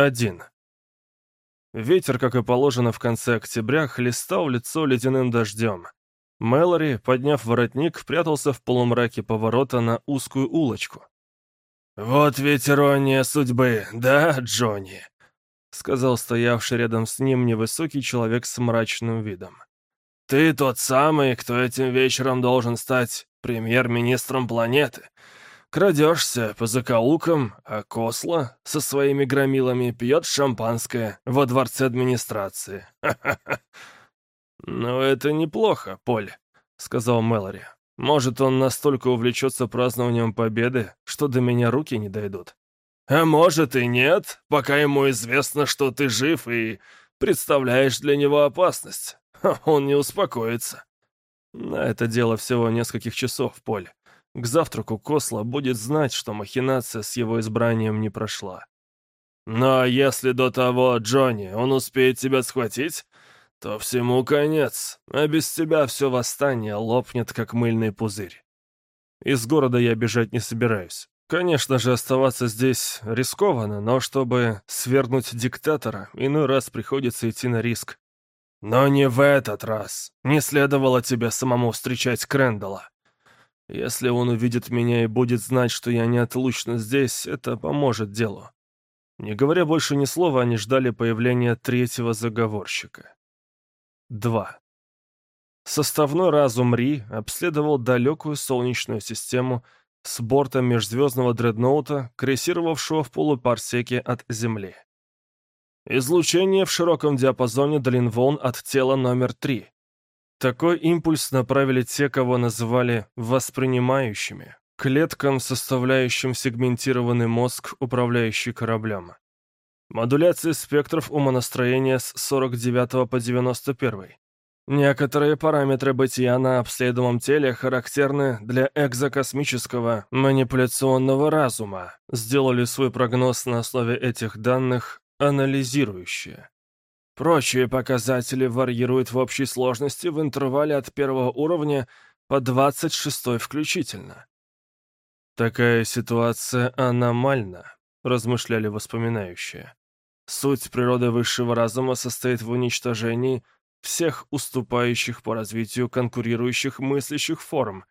1. Ветер, как и положено в конце октября, хлестал лицо ледяным дождем. Мэлори, подняв воротник, прятался в полумраке поворота на узкую улочку. «Вот ведь ирония судьбы, да, Джонни?» — сказал стоявший рядом с ним невысокий человек с мрачным видом. «Ты тот самый, кто этим вечером должен стать премьер-министром планеты, Крадешься по закоулкам, а Косла со своими громилами пьет шампанское во дворце администрации. Ха-ха-ха. «Ну, это неплохо, Поль», — сказал Мэлори. «Может, он настолько увлечется празднованием победы, что до меня руки не дойдут». «А может и нет, пока ему известно, что ты жив и представляешь для него опасность. Он не успокоится». На это дело всего нескольких часов, Поль. К завтраку Косла будет знать, что махинация с его избранием не прошла. Но если до того, Джонни, он успеет тебя схватить, то всему конец, а без тебя все восстание лопнет, как мыльный пузырь. Из города я бежать не собираюсь. Конечно же, оставаться здесь рискованно, но чтобы свергнуть диктатора, иной раз приходится идти на риск. Но не в этот раз. Не следовало тебе самому встречать Крэндалла. Если он увидит меня и будет знать, что я неотлучно здесь, это поможет делу. Не говоря больше ни слова, они ждали появления третьего заговорщика. 2. Составной разум Ри обследовал далекую Солнечную систему с борта межзвездного дредноута, крейсировавшего в полупарсеке от Земли. Излучение в широком диапазоне длин волн от тела номер 3. Такой импульс направили те, кого называли «воспринимающими», клеткам, составляющим сегментированный мозг, управляющий кораблем. Модуляция спектров умонастроения с 49 по 91. Некоторые параметры бытия на обследуемом теле характерны для экзокосмического манипуляционного разума. Сделали свой прогноз на основе этих данных анализирующие. Прочие показатели варьируют в общей сложности в интервале от первого уровня по 26 включительно. «Такая ситуация аномальна», — размышляли воспоминающие. «Суть природы высшего разума состоит в уничтожении всех уступающих по развитию конкурирующих мыслящих форм.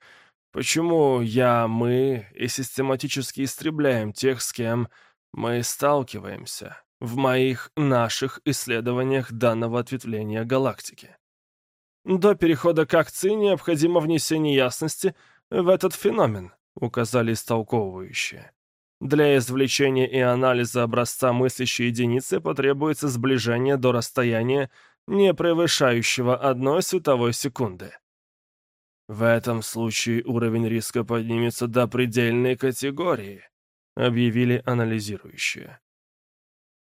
Почему я, мы и систематически истребляем тех, с кем мы сталкиваемся?» В моих, наших исследованиях данного ответвления галактики. До перехода к акции необходимо внесение ясности в этот феномен, указали истолковывающие. Для извлечения и анализа образца мыслящей единицы потребуется сближение до расстояния, не превышающего одной световой секунды. В этом случае уровень риска поднимется до предельной категории, объявили анализирующие.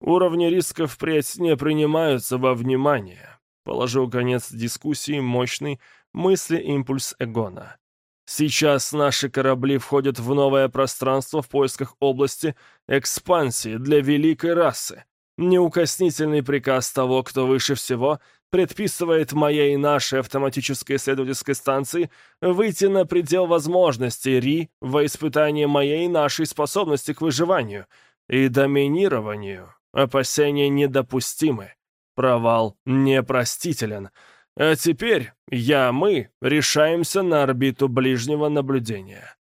Уровни риска впредь не принимаются во внимание. Положил конец дискуссии мощный мысли-импульс Эгона. Сейчас наши корабли входят в новое пространство в поисках области экспансии для великой расы. Неукоснительный приказ того, кто выше всего, предписывает моей и нашей автоматической исследовательской станции выйти на предел возможностей Ри во испытание моей и нашей способности к выживанию и доминированию Опасения недопустимы. Провал непростителен. А теперь я, мы решаемся на орбиту ближнего наблюдения.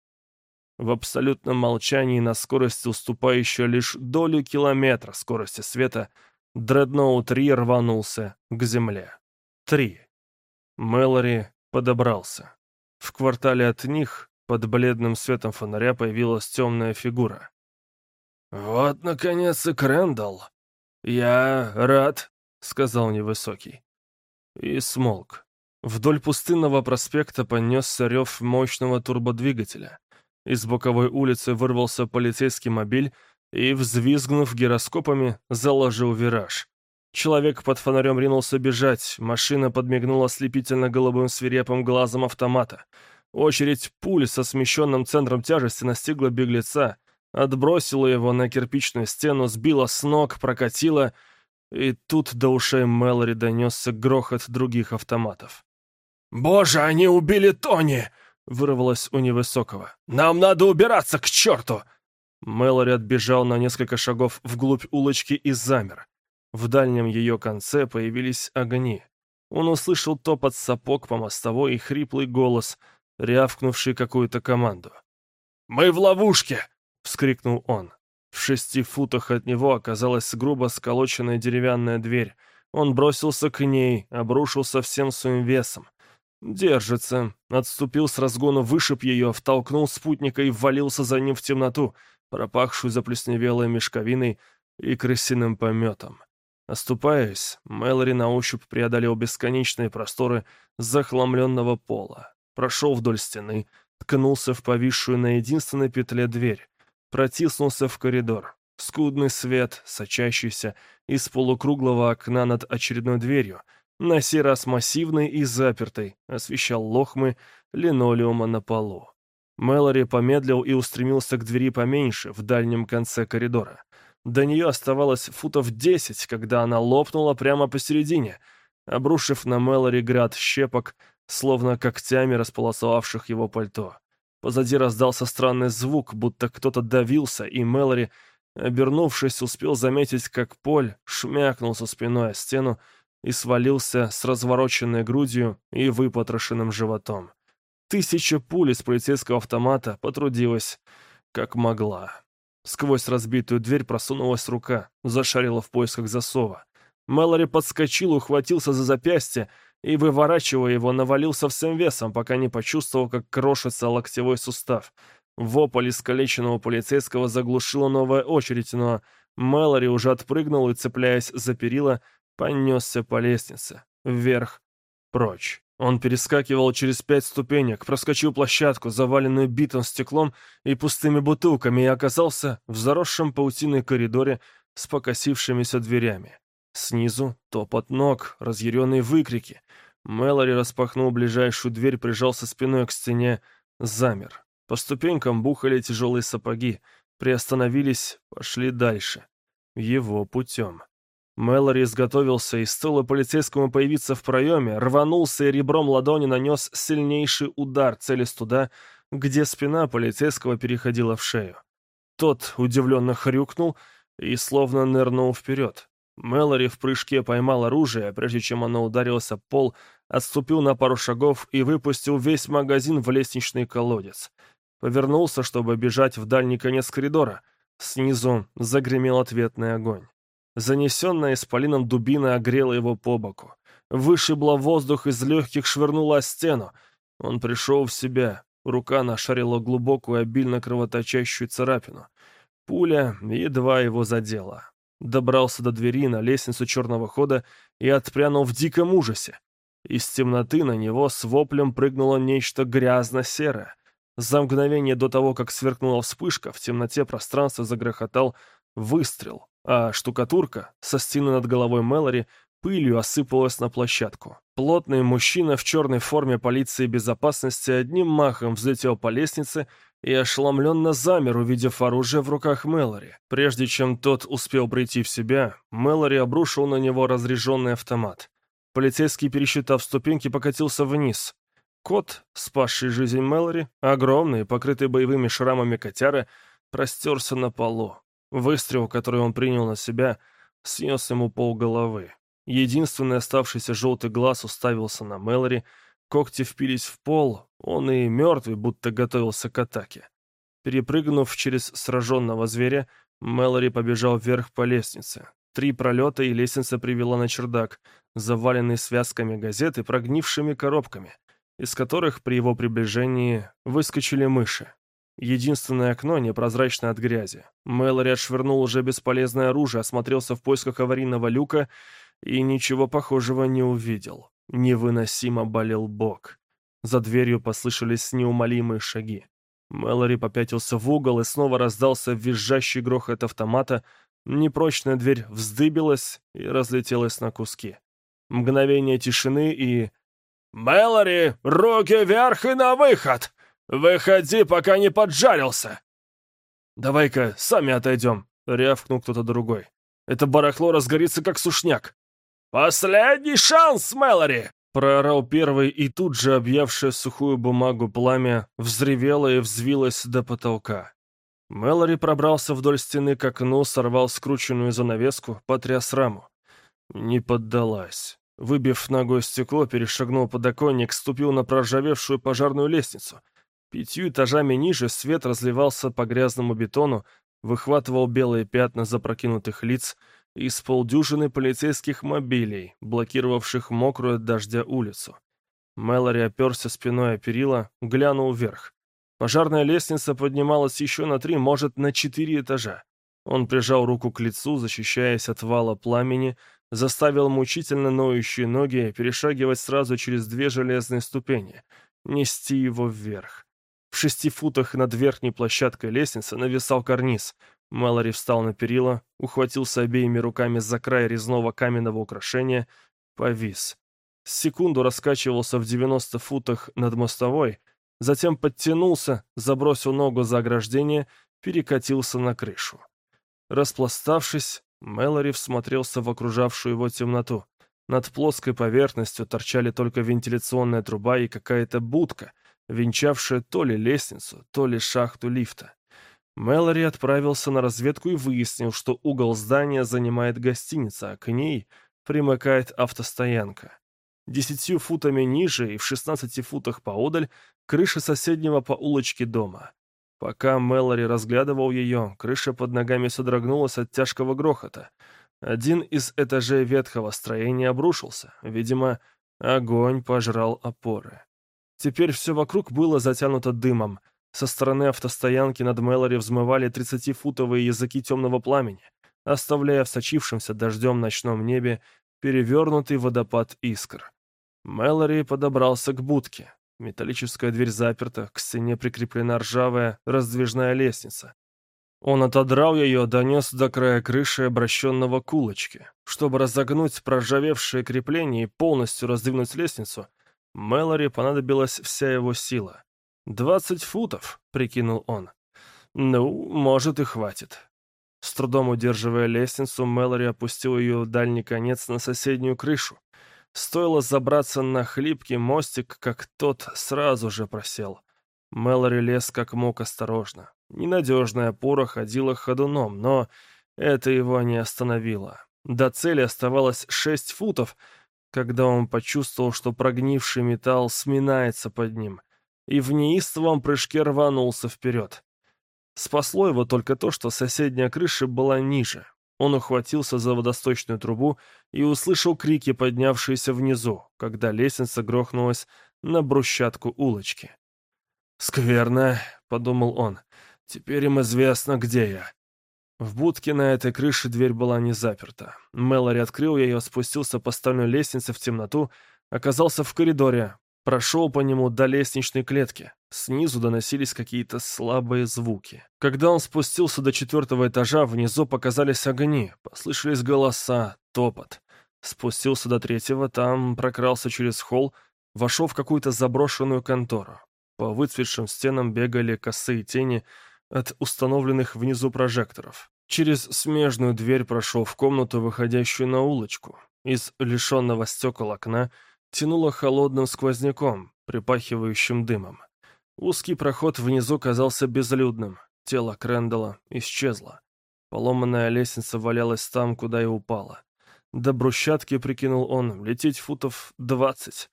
В абсолютном молчании на скорости, уступающей лишь долю километра скорости света, дредноут Ри рванулся к земле. Три. Мэлори подобрался. В квартале от них, под бледным светом фонаря, появилась темная фигура. «Вот, наконец, и Крэндалл. Я рад», — сказал невысокий. И смолк. Вдоль пустынного проспекта понесся рев мощного турбодвигателя. Из боковой улицы вырвался полицейский мобиль и, взвизгнув гироскопами, заложил вираж. Человек под фонарем ринулся бежать, машина подмигнула слепительно голубым свирепым глазом автомата. Очередь пуль со смещенным центром тяжести настигла беглеца, отбросила его на кирпичную стену, сбила с ног, прокатила, и тут до ушей Мэлори донесся грохот других автоматов. «Боже, они убили Тони!» — вырвалось у невысокого. «Нам надо убираться к черту!» Мэлори отбежал на несколько шагов вглубь улочки и замер. В дальнем ее конце появились огни. Он услышал топот сапог по мостовой и хриплый голос, рявкнувший какую-то команду. «Мы в ловушке!» — вскрикнул он. В шести футах от него оказалась грубо сколоченная деревянная дверь. Он бросился к ней, обрушился всем своим весом. Держится. Отступил с разгона, вышиб ее, втолкнул спутника и ввалился за ним в темноту, пропахшую заплесневелой мешковиной и крысиным пометом. Оступаясь, Мэлори на ощупь преодолел бесконечные просторы захламленного пола, прошел вдоль стены, ткнулся в повисшую на единственной петле дверь, протиснулся в коридор. Скудный свет, сочащийся из полукруглого окна над очередной дверью, на сей раз массивный и запертый, освещал лохмы линолеума на полу. Мэлори помедлил и устремился к двери поменьше, в дальнем конце коридора. До нее оставалось футов десять, когда она лопнула прямо посередине, обрушив на Мэлори град щепок, словно когтями располосовавших его пальто. Позади раздался странный звук, будто кто-то давился, и Мэлори, обернувшись, успел заметить, как Поль шмякнулся спиной о стену и свалился с развороченной грудью и выпотрошенным животом. Тысяча пуль из полицейского автомата потрудилась, как могла. Сквозь разбитую дверь просунулась рука, зашарила в поисках засова. Мэлори подскочил, ухватился за запястье и, выворачивая его, навалился всем весом, пока не почувствовал, как крошится локтевой сустав. Вопль искалеченного полицейского заглушила новая очередь, но Мэлори уже отпрыгнул и, цепляясь за перила, понесся по лестнице. Вверх, прочь. Он перескакивал через пять ступенек, проскочил площадку, заваленную битым стеклом и пустыми бутылками, и оказался в заросшем паутиной коридоре с покосившимися дверями. Снизу топот ног, разъяренные выкрики. Мэлори распахнул ближайшую дверь, прижался спиной к стене, замер. По ступенькам бухали тяжелые сапоги, приостановились, пошли дальше. Его путем. Мэлори изготовился, и стоило полицейскому появиться в проеме, рванулся и ребром ладони нанес сильнейший удар, целясь туда, где спина полицейского переходила в шею. Тот удивленно хрюкнул и словно нырнул вперед. Мэлори в прыжке поймал оружие, прежде чем оно ударилось об пол, отступил на пару шагов и выпустил весь магазин в лестничный колодец. Повернулся, чтобы бежать в дальний конец коридора. Снизу загремел ответный огонь. Занесенная исполином дубина огрела его по боку. Вышибла воздух из легких, швырнула о стену. Он пришел в себя. Рука нашарила глубокую, обильно кровоточащую царапину. Пуля едва его задела. Добрался до двери на лестницу черного хода и отпрянул в диком ужасе. Из темноты на него с воплем прыгнуло нечто грязно-серое. За мгновение до того, как сверкнула вспышка, в темноте пространства загрохотал выстрел а штукатурка со стены над головой Мэлори пылью осыпалась на площадку. Плотный мужчина в черной форме полиции безопасности одним махом взлетел по лестнице и ошеломленно замер, увидев оружие в руках Мэлори. Прежде чем тот успел прийти в себя, Мэлори обрушил на него разряженный автомат. Полицейский, пересчитав ступеньки, покатился вниз. Кот, спасший жизнь Мэлори, огромный, покрытый боевыми шрамами котяра, простерся на полу. Выстрел, который он принял на себя, снес ему полголовы. Единственный оставшийся желтый глаз уставился на Мэлори, когти впились в пол, он и мертвый, будто готовился к атаке. Перепрыгнув через сраженного зверя, Мэлори побежал вверх по лестнице. Три пролета, и лестница привела на чердак, заваленный связками газет и прогнившими коробками, из которых при его приближении выскочили мыши. Единственное окно непрозрачное от грязи. Мэлори отшвырнул уже бесполезное оружие, осмотрелся в поисках аварийного люка и ничего похожего не увидел. Невыносимо болел бок. За дверью послышались неумолимые шаги. Мэлори попятился в угол и снова раздался визжащий грохот автомата. Непрочная дверь вздыбилась и разлетелась на куски. Мгновение тишины и... «Мэлори, руки вверх и на выход!» «Выходи, пока не поджарился!» «Давай-ка сами отойдем», — рявкнул кто-то другой. «Это барахло разгорится, как сушняк». «Последний шанс, Мэлори!» Проорал первый, и тут же объявшее сухую бумагу пламя взревело и взвилось до потолка. Мэлори пробрался вдоль стены к окну, сорвал скрученную занавеску, потряс раму. Не поддалась. Выбив ногой стекло, перешагнул подоконник, ступил на проржавевшую пожарную лестницу. Пятью этажами ниже свет разливался по грязному бетону, выхватывал белые пятна запрокинутых лиц из полдюжины полицейских мобилей, блокировавших мокрую от дождя улицу. Мэлори оперся спиной о перила, глянул вверх. Пожарная лестница поднималась еще на три, может, на четыре этажа. Он прижал руку к лицу, защищаясь от вала пламени, заставил мучительно ноющие ноги перешагивать сразу через две железные ступени, нести его вверх. В шести футах над верхней площадкой лестницы нависал карниз. Мэлори встал на перила, ухватился обеими руками за край резного каменного украшения, повис. Секунду раскачивался в 90 футах над мостовой, затем подтянулся, забросил ногу за ограждение, перекатился на крышу. Распластавшись, Мэлори всмотрелся в окружавшую его темноту. Над плоской поверхностью торчали только вентиляционная труба и какая-то будка — венчавшая то ли лестницу, то ли шахту лифта. Мэлори отправился на разведку и выяснил, что угол здания занимает гостиница, а к ней примыкает автостоянка. Десятью футами ниже и в шестнадцати футах поодаль крыша соседнего по улочке дома. Пока Мэлори разглядывал ее, крыша под ногами содрогнулась от тяжкого грохота. Один из этажей ветхого строения обрушился. Видимо, огонь пожрал опоры. Теперь все вокруг было затянуто дымом. Со стороны автостоянки над Мэлори взмывали 30-футовые языки темного пламени, оставляя в сочившемся дождем ночном небе перевернутый водопад искр. Мэлори подобрался к будке. Металлическая дверь заперта, к стене прикреплена ржавая раздвижная лестница. Он отодрал ее, донес до края крыши, обращенного к улочке. Чтобы разогнуть проржавевшее крепление и полностью раздвинуть лестницу, Мэлори понадобилась вся его сила. «Двадцать футов», — прикинул он. «Ну, может, и хватит». С трудом удерживая лестницу, Мэлори опустил ее в дальний конец на соседнюю крышу. Стоило забраться на хлипкий мостик, как тот сразу же просел. Мэлори лез как мог осторожно. Ненадежная опора ходила ходуном, но это его не остановило. До цели оставалось шесть футов — когда он почувствовал, что прогнивший металл сминается под ним, и в неистовом прыжке рванулся вперед. Спасло его только то, что соседняя крыша была ниже. Он ухватился за водосточную трубу и услышал крики, поднявшиеся внизу, когда лестница грохнулась на брусчатку улочки. «Скверно», — подумал он, — «теперь им известно, где я. В будке на этой крыше дверь была не заперта. Мэлори открыл ее, спустился по стальной лестнице в темноту, оказался в коридоре, прошел по нему до лестничной клетки. Снизу доносились какие-то слабые звуки. Когда он спустился до четвертого этажа, внизу показались огни, послышались голоса, топот. Спустился до третьего, там прокрался через холл, вошел в какую-то заброшенную контору. По выцветшим стенам бегали косые тени, от установленных внизу прожекторов. Через смежную дверь прошел в комнату, выходящую на улочку. Из лишенного стекол окна тянуло холодным сквозняком, припахивающим дымом. Узкий проход внизу казался безлюдным. Тело Крэндала исчезло. Поломанная лестница валялась там, куда и упала. До брусчатки, прикинул он, лететь футов двадцать.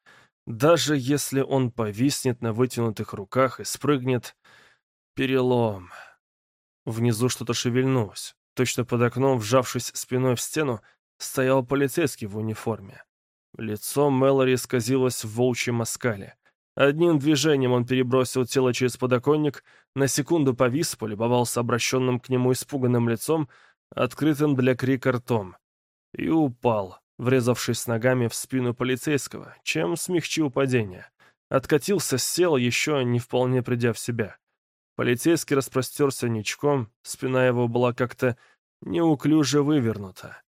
Даже если он повиснет на вытянутых руках и спрыгнет, Перелом. Внизу что-то шевельнулось. Точно под окном, вжавшись спиной в стену, стоял полицейский в униформе. Лицо Мэлори исказилось в волчьем оскале. Одним движением он перебросил тело через подоконник, на секунду повис, полюбовался обращенным к нему испуганным лицом, открытым для крика ртом, и упал, врезавшись ногами в спину полицейского, чем смягчил падение. Откатился, сел, еще не вполне придя в себя. Полицейский распростерся ничком, спина его была как-то неуклюже вывернута.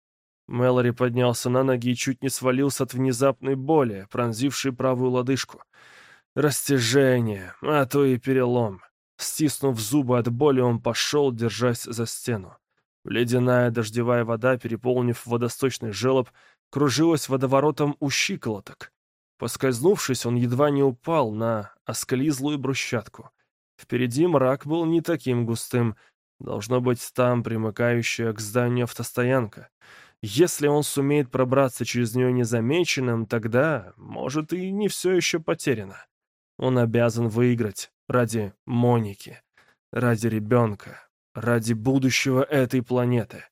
Мэлори поднялся на ноги и чуть не свалился от внезапной боли, пронзившей правую лодыжку. Растяжение, а то и перелом. Стиснув зубы от боли, он пошел, держась за стену. Ледяная дождевая вода, переполнив водосточный желоб, кружилась водоворотом у щиколоток. Поскользнувшись, он едва не упал на осклизлую брусчатку. Впереди мрак был не таким густым, Должно быть там примыкающая к зданию автостоянка. Если он сумеет пробраться через нее незамеченным, тогда, может, и не все еще потеряно. Он обязан выиграть ради Моники, ради ребенка, ради будущего этой планеты.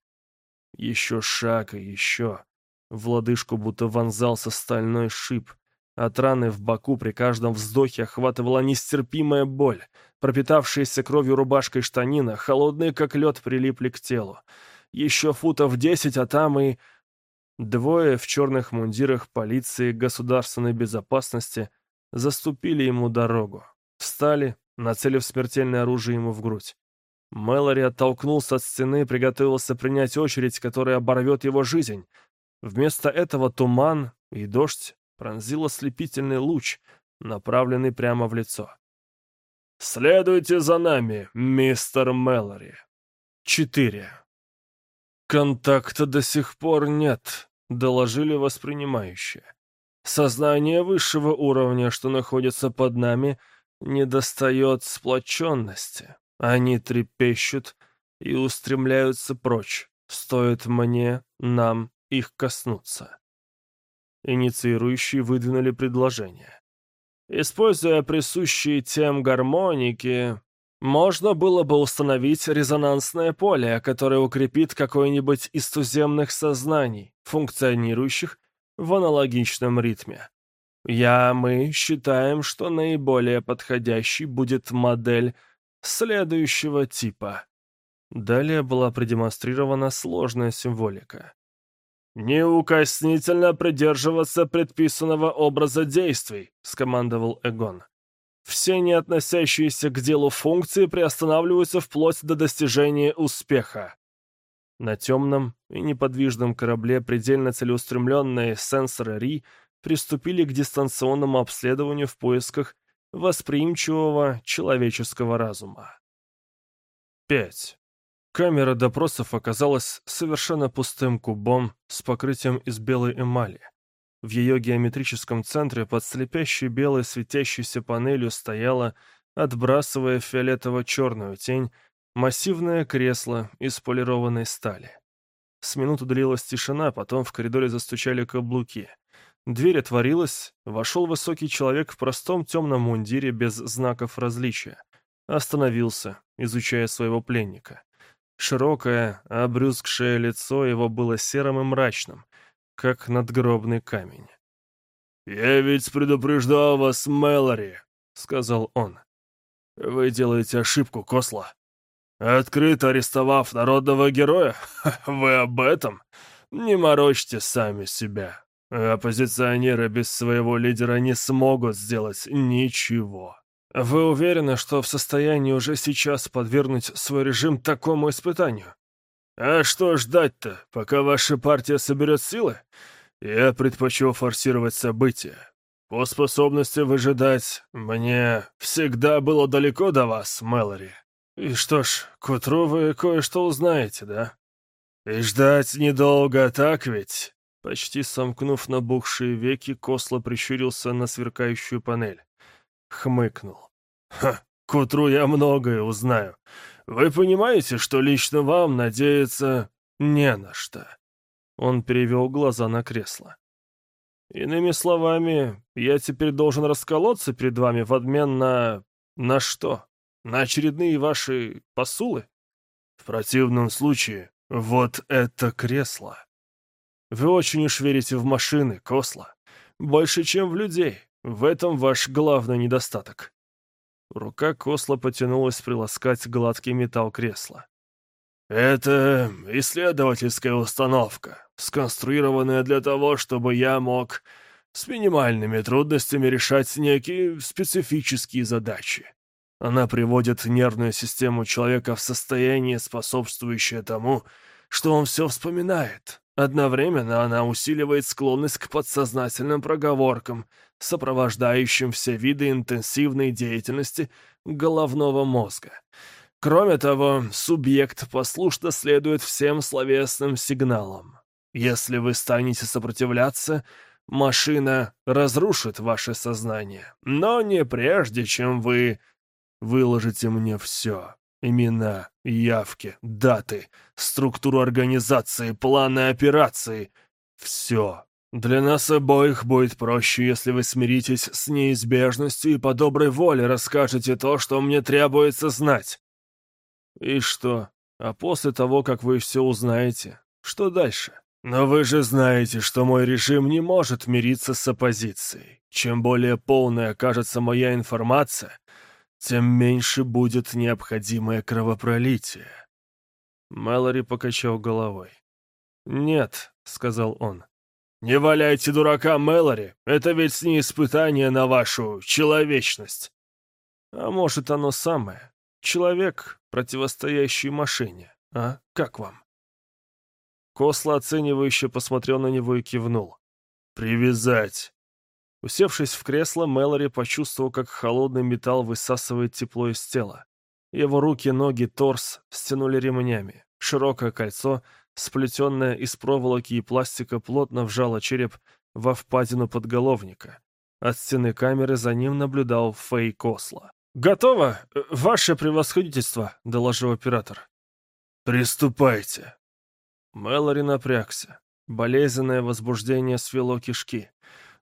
Еще шаг и еще. В лодыжку будто вонзался стальной шип. От раны в боку при каждом вздохе охватывала нестерпимая боль. Пропитавшаяся кровью рубашка и штанина, холодные как лед, прилипли к телу. Еще футов десять, а там и... Двое в черных мундирах полиции государственной безопасности заступили ему дорогу. Встали, нацелив смертельное оружие ему в грудь. Мэлори оттолкнулся от стены и приготовился принять очередь, которая оборвет его жизнь. Вместо этого туман и дождь пронзил ослепительный луч, направленный прямо в лицо. «Следуйте за нами, мистер Мэлори». Четыре. «Контакта до сих пор нет», — доложили воспринимающие. «Сознание высшего уровня, что находится под нами, недостает сплоченности. Они трепещут и устремляются прочь. Стоит мне, нам их коснуться». Инициирующие выдвинули предложение. Используя присущие тем гармоники, можно было бы установить резонансное поле, которое укрепит какое-нибудь из туземных сознаний, функционирующих в аналогичном ритме. Я, мы считаем, что наиболее подходящей будет модель следующего типа. Далее была продемонстрирована сложная символика. «Неукоснительно придерживаться предписанного образа действий», — скомандовал Эгон. Все не относящиеся к делу функции приостанавливаются вплоть до достижения успеха. На темном и неподвижном корабле предельно целеустремленные сенсоры РИ приступили к дистанционному обследованию в поисках восприимчивого человеческого разума. 5. Камера допросов оказалась совершенно пустым кубом с покрытием из белой эмали. В ее геометрическом центре под слепящей белой светящейся панелью стояла, отбрасывая фиолетово-черную тень, массивное кресло из полированной стали. С минуту длилась тишина, потом в коридоре застучали каблуки. Дверь отворилась, вошел высокий человек в простом темном мундире без знаков различия. Остановился, изучая своего пленника. Широкое, обрюзгшее лицо его было серым и мрачным, как надгробный камень. «Я ведь предупреждал вас, Мэлори», — сказал он. «Вы делаете ошибку, Косла. Открыто арестовав народного героя? Вы об этом? Не морочьте сами себя. Оппозиционеры без своего лидера не смогут сделать ничего». «Вы уверены, что в состоянии уже сейчас подвергнуть свой режим такому испытанию?» А что ждать-то, пока ваша партия соберет силы? Я предпочел форсировать события. По способности выжидать мне всегда было далеко до вас, Мэлори. И что ж, к утру вы кое-что узнаете, да? И ждать недолго, так ведь? Почти сомкнув набухшие веки, Косло прищурился на сверкающую панель. Хмыкнул. «Ха, к утру я многое узнаю. Вы понимаете, что лично вам надеяться не на что?» Он перевел глаза на кресло. «Иными словами, я теперь должен расколоться перед вами в обмен на... на что? На очередные ваши посулы? В противном случае, вот это кресло. Вы очень уж верите в машины, Косла. Больше, чем в людей. В этом ваш главный недостаток. Рука Косла потянулась приласкать гладкий металл кресла. «Это исследовательская установка, сконструированная для того, чтобы я мог с минимальными трудностями решать некие специфические задачи. Она приводит нервную систему человека в состояние, способствующее тому, что он все вспоминает. Одновременно она усиливает склонность к подсознательным проговоркам, сопровождающим все виды интенсивной деятельности головного мозга. Кроме того, субъект послушно следует всем словесным сигналам. Если вы станете сопротивляться, машина разрушит ваше сознание, но не прежде, чем вы выложите мне все. Имена, явки, даты, структуру организации, планы операции. Все. Для нас обоих будет проще, если вы смиритесь с неизбежностью и по доброй воле расскажете то, что мне требуется знать. И что? А после того, как вы все узнаете, что дальше? Но вы же знаете, что мой режим не может мириться с оппозицией. Чем более полной окажется моя информация, тем меньше будет необходимое кровопролитие. Мэлори покачал головой. «Нет», — сказал он. «Не валяйте дурака, Мэлори, это ведь не испытание на вашу человечность». «А может, оно самое. Человек, противостоящий машине. А как вам?» Косла оценивающе посмотрел на него и кивнул. «Привязать!» Усевшись в кресло, Мэлори почувствовал, как холодный металл высасывает тепло из тела. Его руки, ноги, торс стянули ремнями. Широкое кольцо, сплетенное из проволоки и пластика, плотно вжало череп во впадину подголовника. От стены камеры за ним наблюдал Фэй Косла. «Готово, ваше превосходительство», — доложил оператор. «Приступайте», Мэлори напрягся. Болезненное возбуждение свело кишки.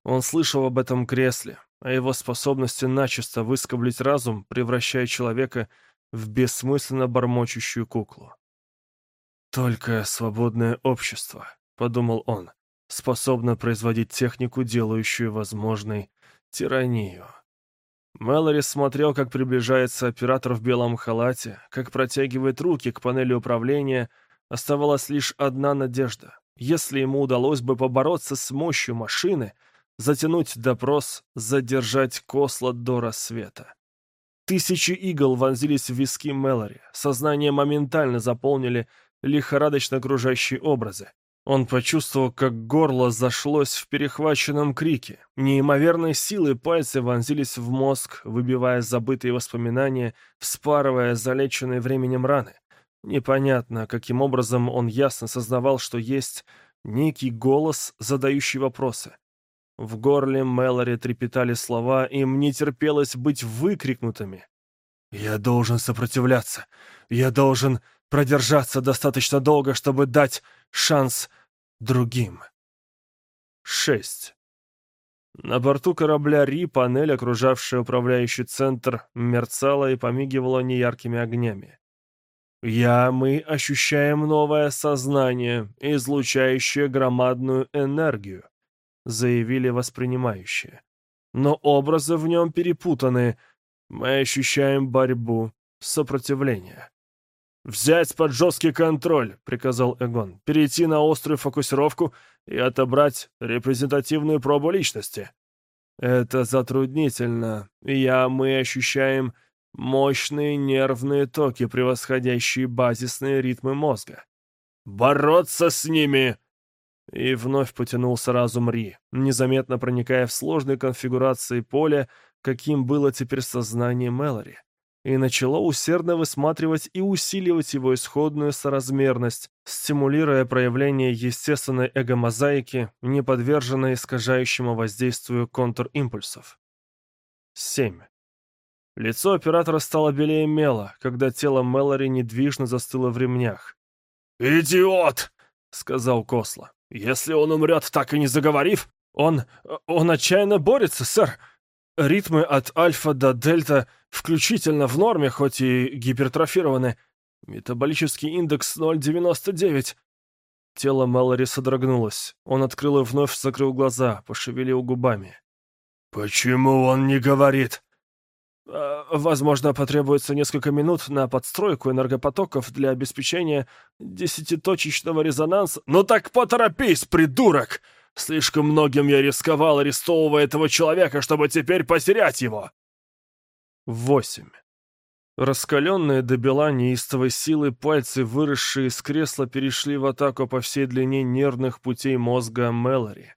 Он слышал об этом кресле, о его способности начисто выскоблить разум, превращая человека в бессмысленно бормочущую куклу. «Только свободное общество», — подумал он, — «способно производить технику, делающую возможной тиранию». Мэлори смотрел, как приближается оператор в белом халате, как протягивает руки к панели управления — Оставалась лишь одна надежда. Если ему удалось бы побороться с мощью машины, затянуть допрос, задержать Косла до рассвета. Тысячи игл вонзились в виски Мэлори. Сознание моментально заполнили лихорадочно окружающие образы. Он почувствовал, как горло зашлось в перехваченном крике. Неимоверной силой пальцы вонзились в мозг, выбивая забытые воспоминания, вспарывая залеченные временем раны. Непонятно, каким образом он ясно сознавал, что есть некий голос, задающий вопросы. В горле Мэлори трепетали слова, им не терпелось быть выкрикнутыми. «Я должен сопротивляться. Я должен продержаться достаточно долго, чтобы дать шанс другим». Шесть. На борту корабля «Ри» панель, окружавшая управляющий центр, мерцала и помигивала неяркими огнями. Я, мы ощущаем новое сознание, излучающее громадную энергию, заявили воспринимающие. Но образы в нем перепутаны. Мы ощущаем борьбу, сопротивление. «Взять под жесткий контроль», — приказал Эгон, «перейти на острую фокусировку и отобрать репрезентативную пробу личности». «Это затруднительно. Я, мы ощущаем Мощные нервные токи, превосходящие базисные ритмы мозга. «Бороться с ними!» И вновь потянулся разум Ри, незаметно проникая в сложные конфигурации поля, каким было теперь сознание Мэлори, и начало усердно высматривать и усиливать его исходную соразмерность, стимулируя проявление естественной эгомозаики, не подверженной искажающему воздействию контур-импульсов. 7. Лицо оператора стало белее мела, когда тело Мэлори недвижно застыло в ремнях. «Идиот!» — сказал Косла. «Если он умрет, так и не заговорив, он... он отчаянно борется, сэр. Ритмы от альфа до дельта включительно в норме, хоть и гипертрофированы. Метаболический индекс 0,99». Тело Мэлори содрогнулось. Он открыл и вновь закрыл глаза, пошевелил губами. «Почему он не говорит?» Э, возможно, потребуется несколько минут на подстройку энергопотоков для обеспечения десятиточечного резонанса. Ну так поторопись, придурок! Слишком многим я рисковал, арестовывая этого человека, чтобы теперь потерять его. Восемь. Раскаленные до бела неистовой силы пальцы, выросшие из кресла, перешли в атаку по всей длине нервных путей мозга Мэлори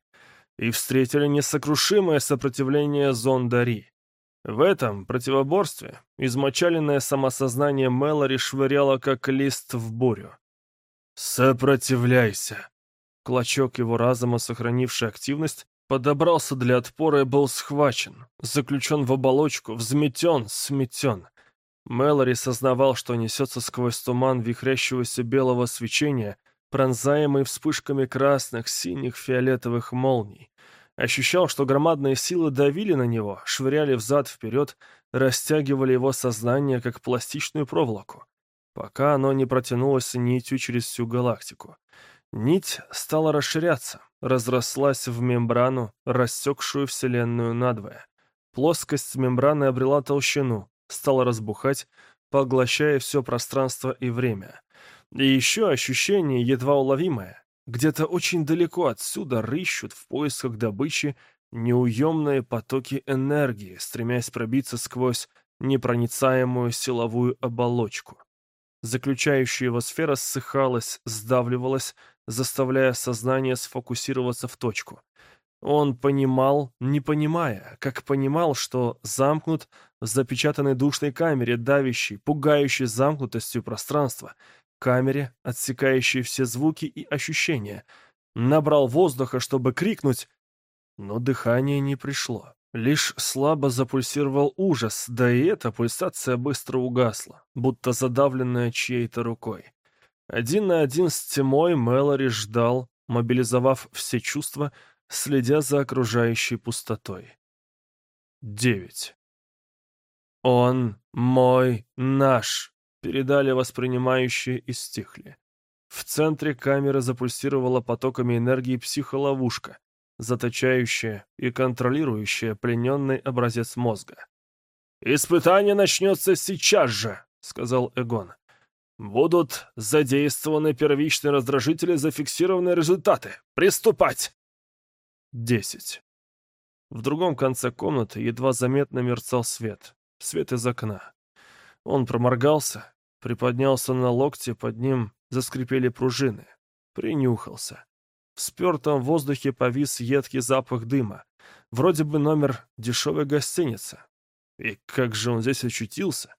и встретили несокрушимое сопротивление Зондари. В этом противоборстве измочаленное самосознание Мэлори швыряло как лист в бурю. «Сопротивляйся!» Клочок его разума, сохранивший активность, подобрался для отпора и был схвачен, заключен в оболочку, взметен, сметен. Мэлори сознавал, что несется сквозь туман вихрящегося белого свечения, пронзаемый вспышками красных, синих, фиолетовых молний. Ощущал, что громадные силы давили на него, швыряли взад-вперед, растягивали его сознание, как пластичную проволоку, пока оно не протянулось нитью через всю галактику. Нить стала расширяться, разрослась в мембрану, рассекшую Вселенную надвое. Плоскость мембраны обрела толщину, стала разбухать, поглощая все пространство и время. И еще ощущение едва уловимое. Где-то очень далеко отсюда рыщут в поисках добычи неуемные потоки энергии, стремясь пробиться сквозь непроницаемую силовую оболочку. Заключающая его сфера ссыхалась, сдавливалась, заставляя сознание сфокусироваться в точку. Он понимал, не понимая, как понимал, что замкнут в запечатанной душной камере, давящей, пугающей замкнутостью пространства, камере, отсекающей все звуки и ощущения. Набрал воздуха, чтобы крикнуть, но дыхание не пришло. Лишь слабо запульсировал ужас, да и эта пульсация быстро угасла, будто задавленная чьей-то рукой. Один на один с тьмой Мэлори ждал, мобилизовав все чувства, следя за окружающей пустотой. Девять. «Он мой, наш», — передали воспринимающие и стихли. В центре камеры запульсировала потоками энергии психоловушка, заточающая и контролирующая плененный образец мозга. «Испытание начнется сейчас же», — сказал Эгон. «Будут задействованы первичные раздражители, зафиксированы результаты. Приступать!» Десять. В другом конце комнаты едва заметно мерцал свет. Свет из окна. Он проморгался, приподнялся на локте, под ним заскрипели пружины. Принюхался. В спертом воздухе повис едкий запах дыма. Вроде бы номер дешевой гостиницы. И как же он здесь очутился?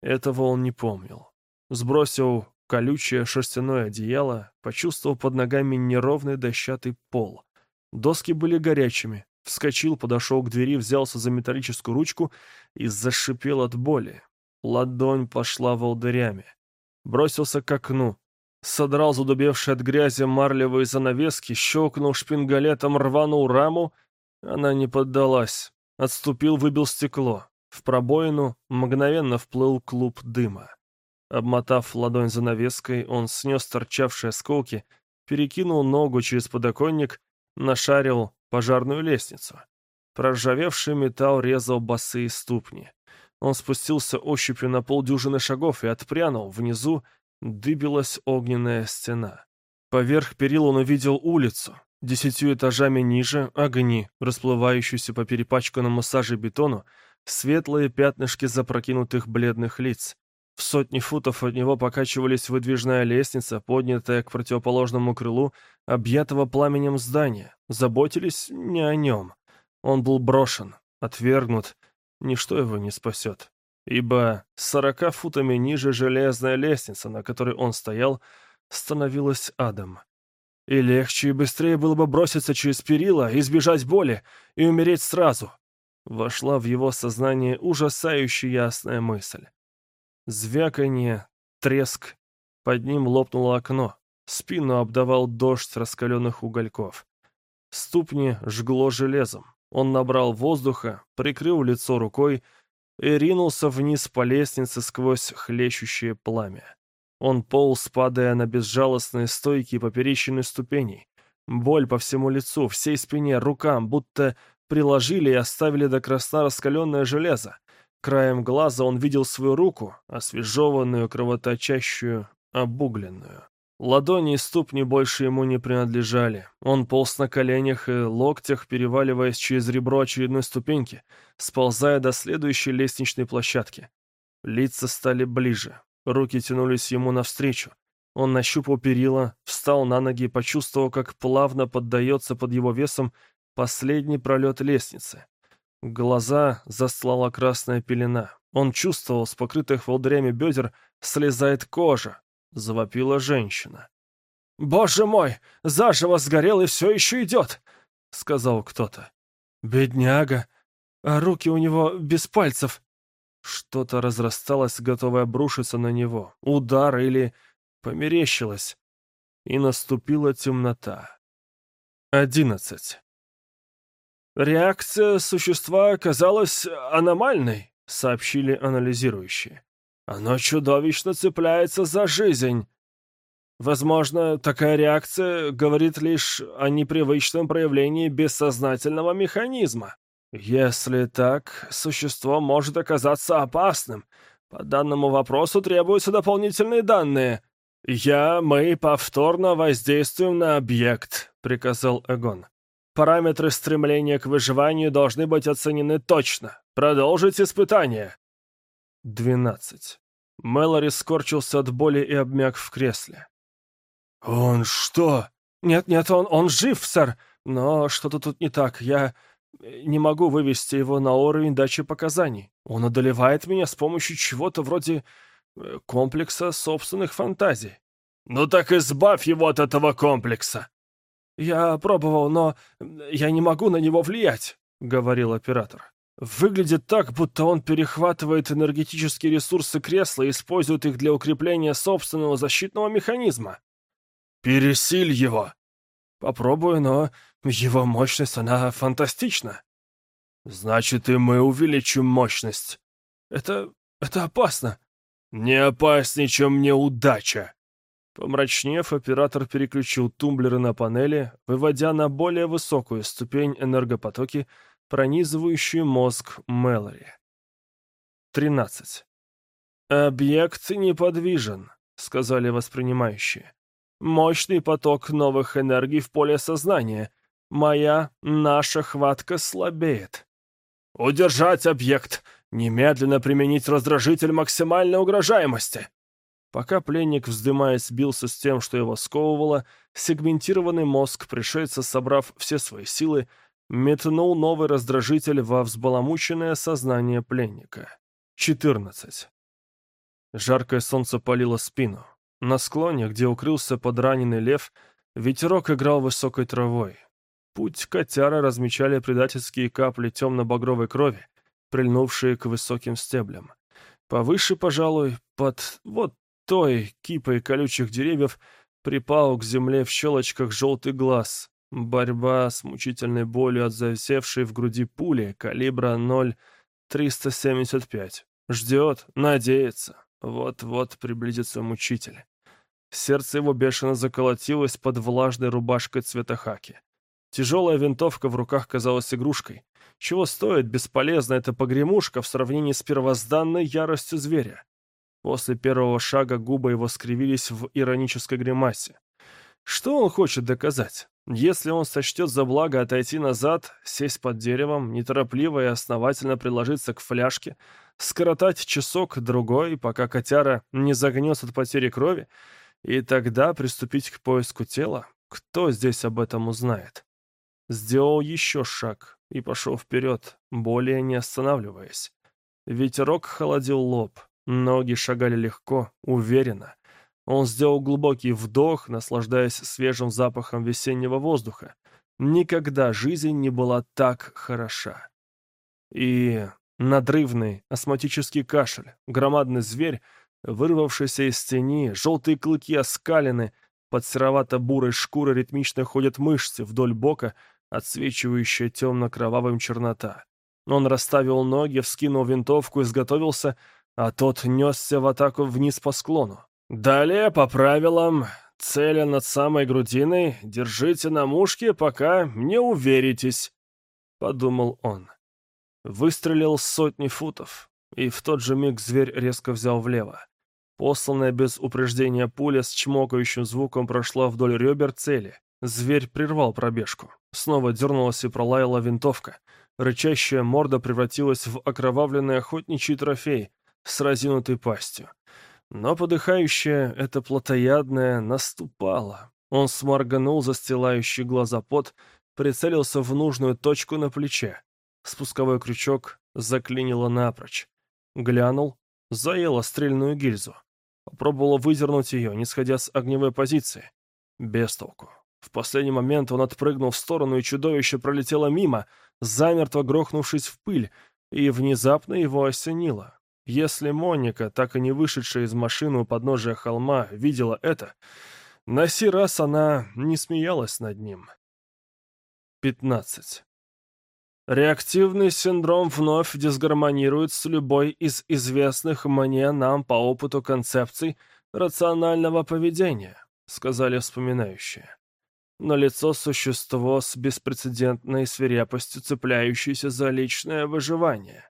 Этого он не помнил. Сбросил колючее шерстяное одеяло, почувствовал под ногами неровный дощатый пол. Доски были горячими. Вскочил, подошел к двери, взялся за металлическую ручку и зашипел от боли. Ладонь пошла волдырями. Бросился к окну. Содрал задубевшие от грязи марлевые занавески, щелкнул шпингалетом, рванул раму. Она не поддалась. Отступил, выбил стекло. В пробоину мгновенно вплыл клуб дыма. Обмотав ладонь занавеской, он снес торчавшие осколки, перекинул ногу через подоконник Нашарил пожарную лестницу. Проржавевший металл резал босые ступни. Он спустился ощупью на полдюжины шагов и отпрянул. Внизу дыбилась огненная стена. Поверх перил он увидел улицу. Десятью этажами ниже — огни, расплывающиеся по перепачканному саже бетону, светлые пятнышки запрокинутых бледных лиц. В сотни футов от него покачивались выдвижная лестница, поднятая к противоположному крылу, объятого пламенем здания. Заботились не о нем. Он был брошен, отвергнут. Ничто его не спасет. Ибо сорока футами ниже железная лестница, на которой он стоял, становилась адом. И легче и быстрее было бы броситься через перила, избежать боли и умереть сразу. Вошла в его сознание ужасающе ясная мысль. Звяканье, треск. Под ним лопнуло окно. Спину обдавал дождь раскаленных угольков. Ступни жгло железом. Он набрал воздуха, прикрыл лицо рукой и ринулся вниз по лестнице сквозь хлещущее пламя. Он полз, падая на безжалостные стойки поперечины ступеней. Боль по всему лицу, всей спине, рукам, будто приложили и оставили до красна раскаленное железо. Краем глаза он видел свою руку, освежеванную, кровоточащую, обугленную. Ладони и ступни больше ему не принадлежали. Он полз на коленях и локтях, переваливаясь через ребро очередной ступеньки, сползая до следующей лестничной площадки. Лица стали ближе, руки тянулись ему навстречу. Он нащупал перила, встал на ноги и почувствовал, как плавно поддается под его весом последний пролет лестницы. Глаза застлала красная пелена. Он чувствовал, с покрытых волдырями бедер слезает кожа. Завопила женщина. «Боже мой! Заживо сгорел и все еще идет!» — сказал кто-то. «Бедняга! А руки у него без пальцев!» Что-то разрасталось, готовое обрушиться на него. Удар или померещилось. И наступила темнота. Одиннадцать. «Реакция существа оказалась аномальной», — сообщили анализирующие. «Оно чудовищно цепляется за жизнь. Возможно, такая реакция говорит лишь о непривычном проявлении бессознательного механизма. Если так, существо может оказаться опасным. По данному вопросу требуются дополнительные данные. «Я, мы повторно воздействуем на объект», — приказал Эгон. «Параметры стремления к выживанию должны быть оценены точно. Продолжить испытание». Двенадцать. Мэлори скорчился от боли и обмяк в кресле. «Он что?» «Нет-нет, он, он жив, сэр, но что-то тут не так. Я не могу вывести его на уровень дачи показаний. Он одолевает меня с помощью чего-то вроде э, комплекса собственных фантазий». «Ну так избавь его от этого комплекса!» «Я пробовал, но я не могу на него влиять», — говорил оператор. «Выглядит так, будто он перехватывает энергетические ресурсы кресла и использует их для укрепления собственного защитного механизма. «Пересиль его!» «Попробую, но его мощность, она фантастична». «Значит, и мы увеличим мощность». «Это... это опасно». «Не опаснее, чем неудача». Помрачнев, оператор переключил тумблеры на панели, выводя на более высокую ступень энергопотоки, пронизывающие мозг Мэлори. 13. «Объект неподвижен», — сказали воспринимающие. Мощный поток новых энергий в поле сознания. Моя, наша хватка слабеет. Удержать объект! Немедленно применить раздражитель максимальной угрожаемости! Пока пленник, вздымаясь, бился с тем, что его сковывало, сегментированный мозг, пришельца, собрав все свои силы, метнул новый раздражитель во взбаламученное сознание пленника. 14. Жаркое солнце палило спину. На склоне, где укрылся подраненный лев, ветерок играл высокой травой. Путь котяра размечали предательские капли темно-багровой крови, прильнувшие к высоким стеблям. Повыше, пожалуй, под вот той кипой колючих деревьев припал к земле в щелочках желтый глаз. Борьба с мучительной болью от засевшей в груди пули калибра 0,375. Ждет, надеется. Вот-вот приблизится мучитель. Сердце его бешено заколотилось под влажной рубашкой цвета хаки. Тяжелая винтовка в руках казалась игрушкой. Чего стоит бесполезна эта погремушка в сравнении с первозданной яростью зверя? После первого шага губы его скривились в иронической гримасе. Что он хочет доказать? Если он сочтет за благо отойти назад, сесть под деревом, неторопливо и основательно приложиться к фляжке, скоротать часок-другой, пока котяра не загнется от потери крови, и тогда приступить к поиску тела? Кто здесь об этом узнает? Сделал еще шаг и пошел вперед, более не останавливаясь. Ветерок холодил лоб, ноги шагали легко, уверенно. Он сделал глубокий вдох, наслаждаясь свежим запахом весеннего воздуха. Никогда жизнь не была так хороша. И надрывный астматический кашель, громадный зверь — Вырвавшийся из тени, желтые клыки оскалены, под серовато-бурой шкурой ритмично ходят мышцы вдоль бока, отсвечивающая темно-кровавым чернота. Он расставил ноги, вскинул винтовку изготовился, а тот несся в атаку вниз по склону. «Далее, по правилам, целя над самой грудиной, держите на мушке, пока не уверитесь», — подумал он. Выстрелил сотни футов, и в тот же миг зверь резко взял влево. Посланная без упреждения пуля с чмокающим звуком прошла вдоль ребер цели. Зверь прервал пробежку. Снова дернулась и пролаяла винтовка. Рычащая морда превратилась в окровавленный охотничий трофей с разинутой пастью. Но подыхающая, это плотоядная, наступала. Он сморганул застилающий глаза пот, прицелился в нужную точку на плече. Спусковой крючок заклинило напрочь. Глянул, заело стрельную гильзу. Попробовала выдернуть ее, не сходя с огневой позиции. Без толку. В последний момент он отпрыгнул в сторону, и чудовище пролетело мимо, замертво грохнувшись в пыль, и внезапно его осенило. Если Моника, так и не вышедшая из машины у подножия холма, видела это, на сей раз она не смеялась над ним. 15. Реактивный синдром вновь дисгармонирует с любой из известных мне нам по опыту концепций рационального поведения, сказали вспоминающие. Но лицо существо с беспрецедентной свирепостью, цепляющееся за личное выживание.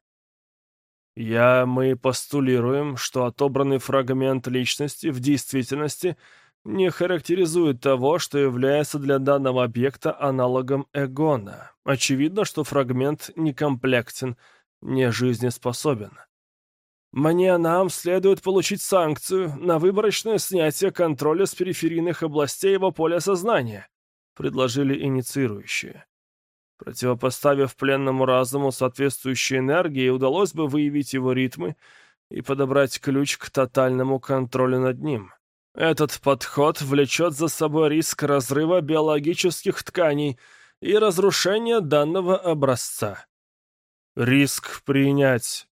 Я, мы постулируем, что отобранный фрагмент личности в действительности не характеризует того, что является для данного объекта аналогом эгона. Очевидно, что фрагмент некомплектен, не жизнеспособен. Мне нам следует получить санкцию на выборочное снятие контроля с периферийных областей его поля сознания, предложили инициирующие. Противопоставив пленному разуму соответствующие энергии, удалось бы выявить его ритмы и подобрать ключ к тотальному контролю над ним. Этот подход влечет за собой риск разрыва биологических тканей и разрушения данного образца. Риск принять.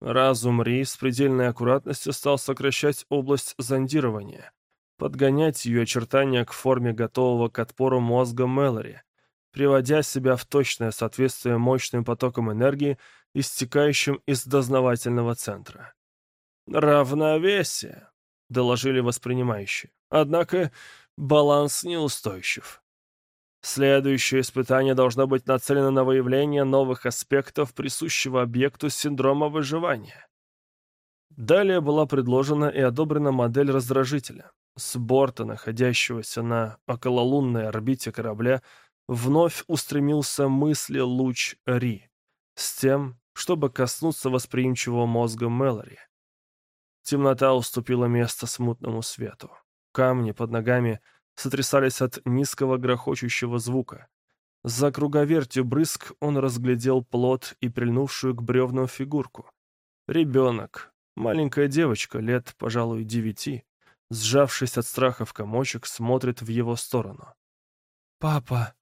Разум Ри с предельной аккуратностью стал сокращать область зондирования, подгонять ее очертания к форме готового к отпору мозга Мэлори, приводя себя в точное соответствие мощным потоком энергии, истекающим из дознавательного центра. «Равновесие», — доложили воспринимающие. Однако баланс неустойчив. Следующее испытание должно быть нацелено на выявление новых аспектов присущего объекту синдрома выживания. Далее была предложена и одобрена модель раздражителя. С борта, находящегося на окололунной орбите корабля, вновь устремился мысли луч Ри, с тем, чтобы коснуться восприимчивого мозга Мэлори. Темнота уступила место смутному свету. Камни под ногами сотрясались от низкого грохочущего звука. За круговертью брызг он разглядел плод и прильнувшую к бревнам фигурку. Ребенок, маленькая девочка, лет, пожалуй, девяти, сжавшись от страха в комочек, смотрит в его сторону. «Папа!»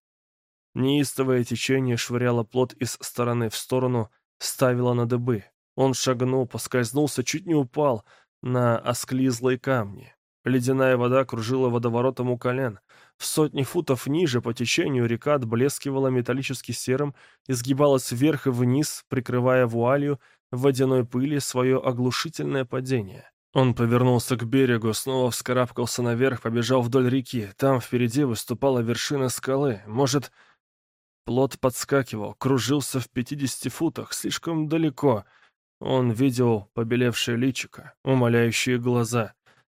Неистовое течение швыряло плод из стороны в сторону, ставило на дыбы. Он шагнул, поскользнулся, чуть не упал на осклизлые камни. Ледяная вода кружила водоворотом у колен. В сотни футов ниже по течению река отблескивала металлически серым, изгибалась вверх и вниз, прикрывая вуалью водяной пыли свое оглушительное падение. Он повернулся к берегу, снова вскарабкался наверх, побежал вдоль реки. Там впереди выступала вершина скалы. Может, Плот подскакивал, кружился в пятидесяти футах, слишком далеко. Он видел побелевшее личико, умоляющие глаза.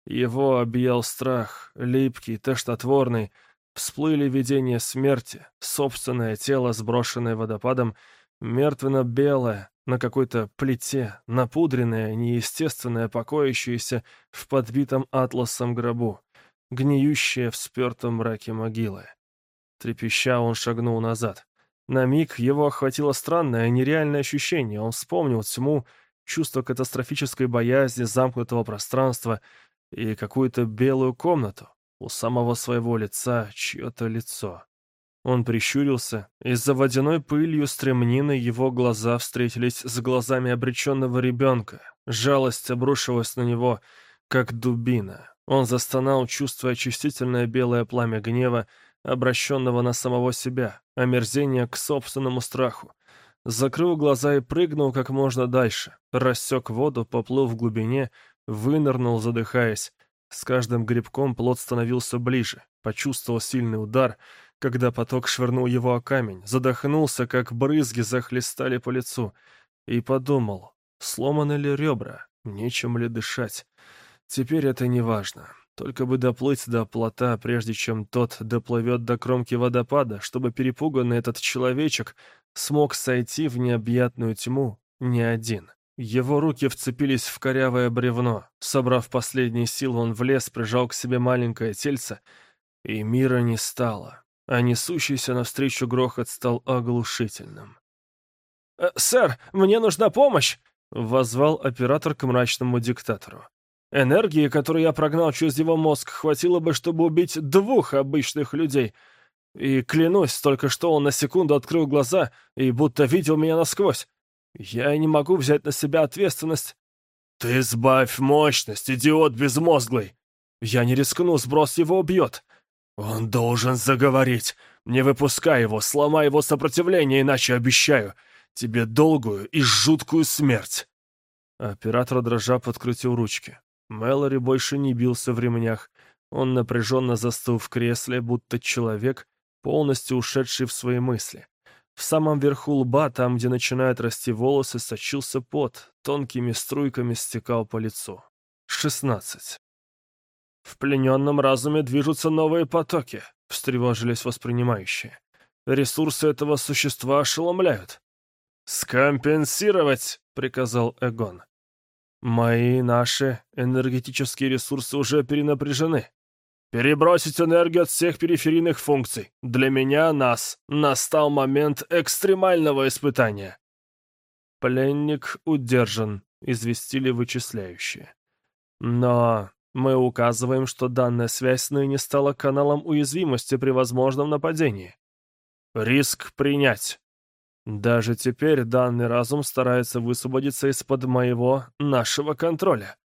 Его объял страх, липкий, тошнотворный. Всплыли видения смерти, собственное тело, сброшенное водопадом, мертвенно-белое, на какой-то плите, напудренное, неестественное, покоящееся в подбитом атласом гробу, гниющее в спертом мраке могилы. Трепеща, он шагнул назад. На миг его охватило странное, нереальное ощущение. Он вспомнил тьму, чувство катастрофической боязни замкнутого пространства и какую-то белую комнату. У самого своего лица чье-то лицо. Он прищурился. Из-за водяной пылью стремнины его глаза встретились с глазами обреченного ребенка. Жалость обрушилась на него, как дубина. Он застонал, чувствуя очистительное белое пламя гнева, обращенного на самого себя, омерзение к собственному страху. Закрыл глаза и прыгнул как можно дальше. Рассек воду, поплыл в глубине, вынырнул, задыхаясь. С каждым грибком плод становился ближе. Почувствовал сильный удар, когда поток швырнул его о камень. Задохнулся, как брызги захлестали по лицу. И подумал, сломаны ли ребра, нечем ли дышать. Теперь это не важно. Только бы доплыть до плота, прежде чем тот доплывет до кромки водопада, чтобы перепуганный этот человечек смог сойти в необъятную тьму не один. Его руки вцепились в корявое бревно. Собрав последние силы, он влез, прижал к себе маленькое тельце, и мира не стало, а несущийся навстречу грохот стал оглушительным. «Э, «Сэр, мне нужна помощь!» — воззвал оператор к мрачному диктатору. Энергии, которую я прогнал через его мозг, хватило бы, чтобы убить двух обычных людей. И клянусь, только что он на секунду открыл глаза и будто видел меня насквозь. Я не могу взять на себя ответственность «Ты сбавь мощность, идиот безмозглый!» «Я не рискну, сброс его убьет!» «Он должен заговорить! Не выпускай его, сломай его сопротивление, иначе обещаю тебе долгую и жуткую смерть!» Оператор дрожа подкрутил ручки. Мэлори больше не бился в ремнях. Он напряженно застыл в кресле, будто человек, полностью ушедший в свои мысли. В самом верху лба, там, где начинают расти волосы, сочился пот, тонкими струйками стекал по лицу. Шестнадцать. В плененном разуме движутся новые потоки, встревожились воспринимающие. Ресурсы этого существа ошеломляют. «Скомпенсировать!» — приказал Эгон. «Мои, наши энергетические ресурсы уже перенапряжены. Перебросить энергию от всех периферийных функций. Для меня, нас, настал момент экстремального испытания. Пленник удержан, известили вычисляющие. Но мы указываем, что данная связь ныне стала каналом уязвимости при возможном нападении. Риск принять. Даже теперь данный разум старается высвободиться из-под моего, нашего контроля.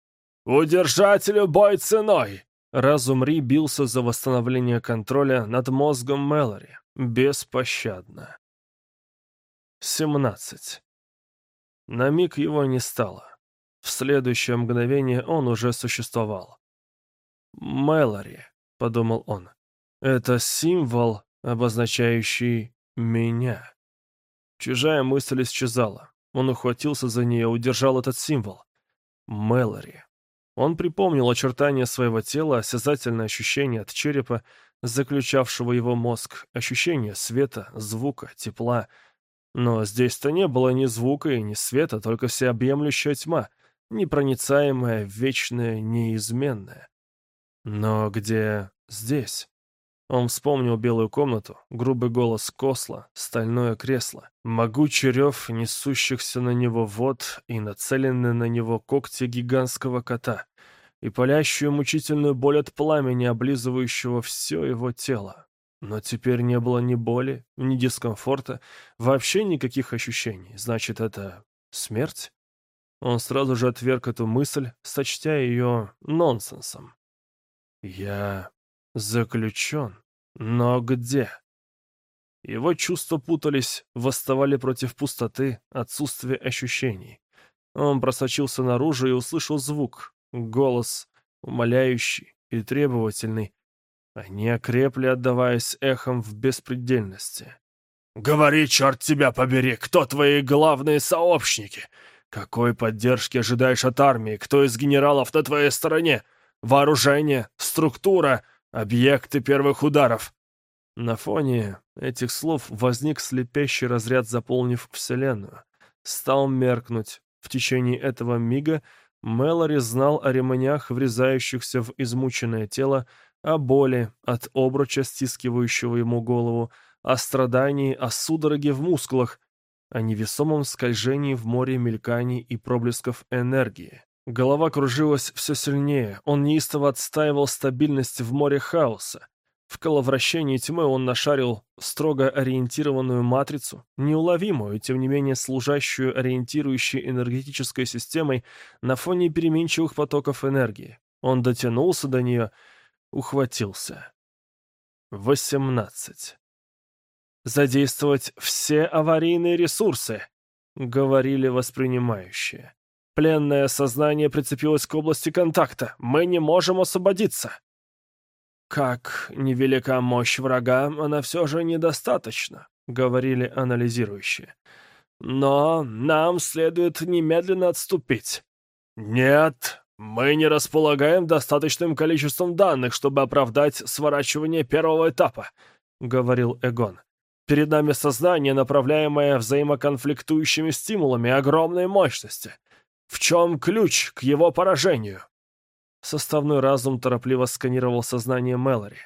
«Удержать любой ценой!» Разум Ри бился за восстановление контроля над мозгом Мэлори. Беспощадно. 17. На миг его не стало. В следующее мгновение он уже существовал. «Мэлори», — подумал он, — «это символ, обозначающий меня». Чужая мысль исчезала. Он ухватился за нее, удержал этот символ. Мэлори. Он припомнил очертания своего тела, осязательное ощущение от черепа, заключавшего его мозг, ощущение света, звука, тепла. Но здесь-то не было ни звука и ни света, только всеобъемлющая тьма, непроницаемая, вечная, неизменная. Но где здесь? Он вспомнил белую комнату, грубый голос Косла, стальное кресло, могучий рев несущихся на него вод и нацеленные на него когти гигантского кота, и палящую мучительную боль от пламени, облизывающего все его тело. Но теперь не было ни боли, ни дискомфорта, вообще никаких ощущений. Значит, это смерть? Он сразу же отверг эту мысль, сочтя ее нонсенсом. «Я Заключен. Но где? Его чувства путались, восставали против пустоты, отсутствия ощущений. Он просочился наружу и услышал звук, голос, умоляющий и требовательный. Они окрепли, отдаваясь эхом в беспредельности. «Говори, черт тебя побери, кто твои главные сообщники? Какой поддержки ожидаешь от армии? Кто из генералов на твоей стороне? Вооружение? Структура? Объекты первых ударов!» На фоне этих слов возник слепящий разряд, заполнив Вселенную. Стал меркнуть. В течение этого мига Мэлори знал о ремнях, врезающихся в измученное тело, о боли от обруча, стискивающего ему голову, о страдании, о судороге в мускулах, о невесомом скольжении в море мельканий и проблесков энергии. Голова кружилась все сильнее, он неистово отстаивал стабильность в море хаоса. В коловращении тьмы он нашарил строго ориентированную матрицу, неуловимую, тем не менее служащую ориентирующей энергетической системой на фоне переменчивых потоков энергии. Он дотянулся до нее, ухватился. 18. «Задействовать все аварийные ресурсы», — говорили воспринимающие. Пленное сознание прицепилось к области контакта. Мы не можем освободиться. Как невелика мощь врага, она все же недостаточна, говорили анализирующие. Но нам следует немедленно отступить. Нет, мы не располагаем достаточным количеством данных, чтобы оправдать сворачивание первого этапа, говорил Эгон. Перед нами сознание, направляемое взаимоконфликтующими стимулами огромной мощности. В чем ключ к его поражению? Составной разум торопливо сканировал сознание Мэлори.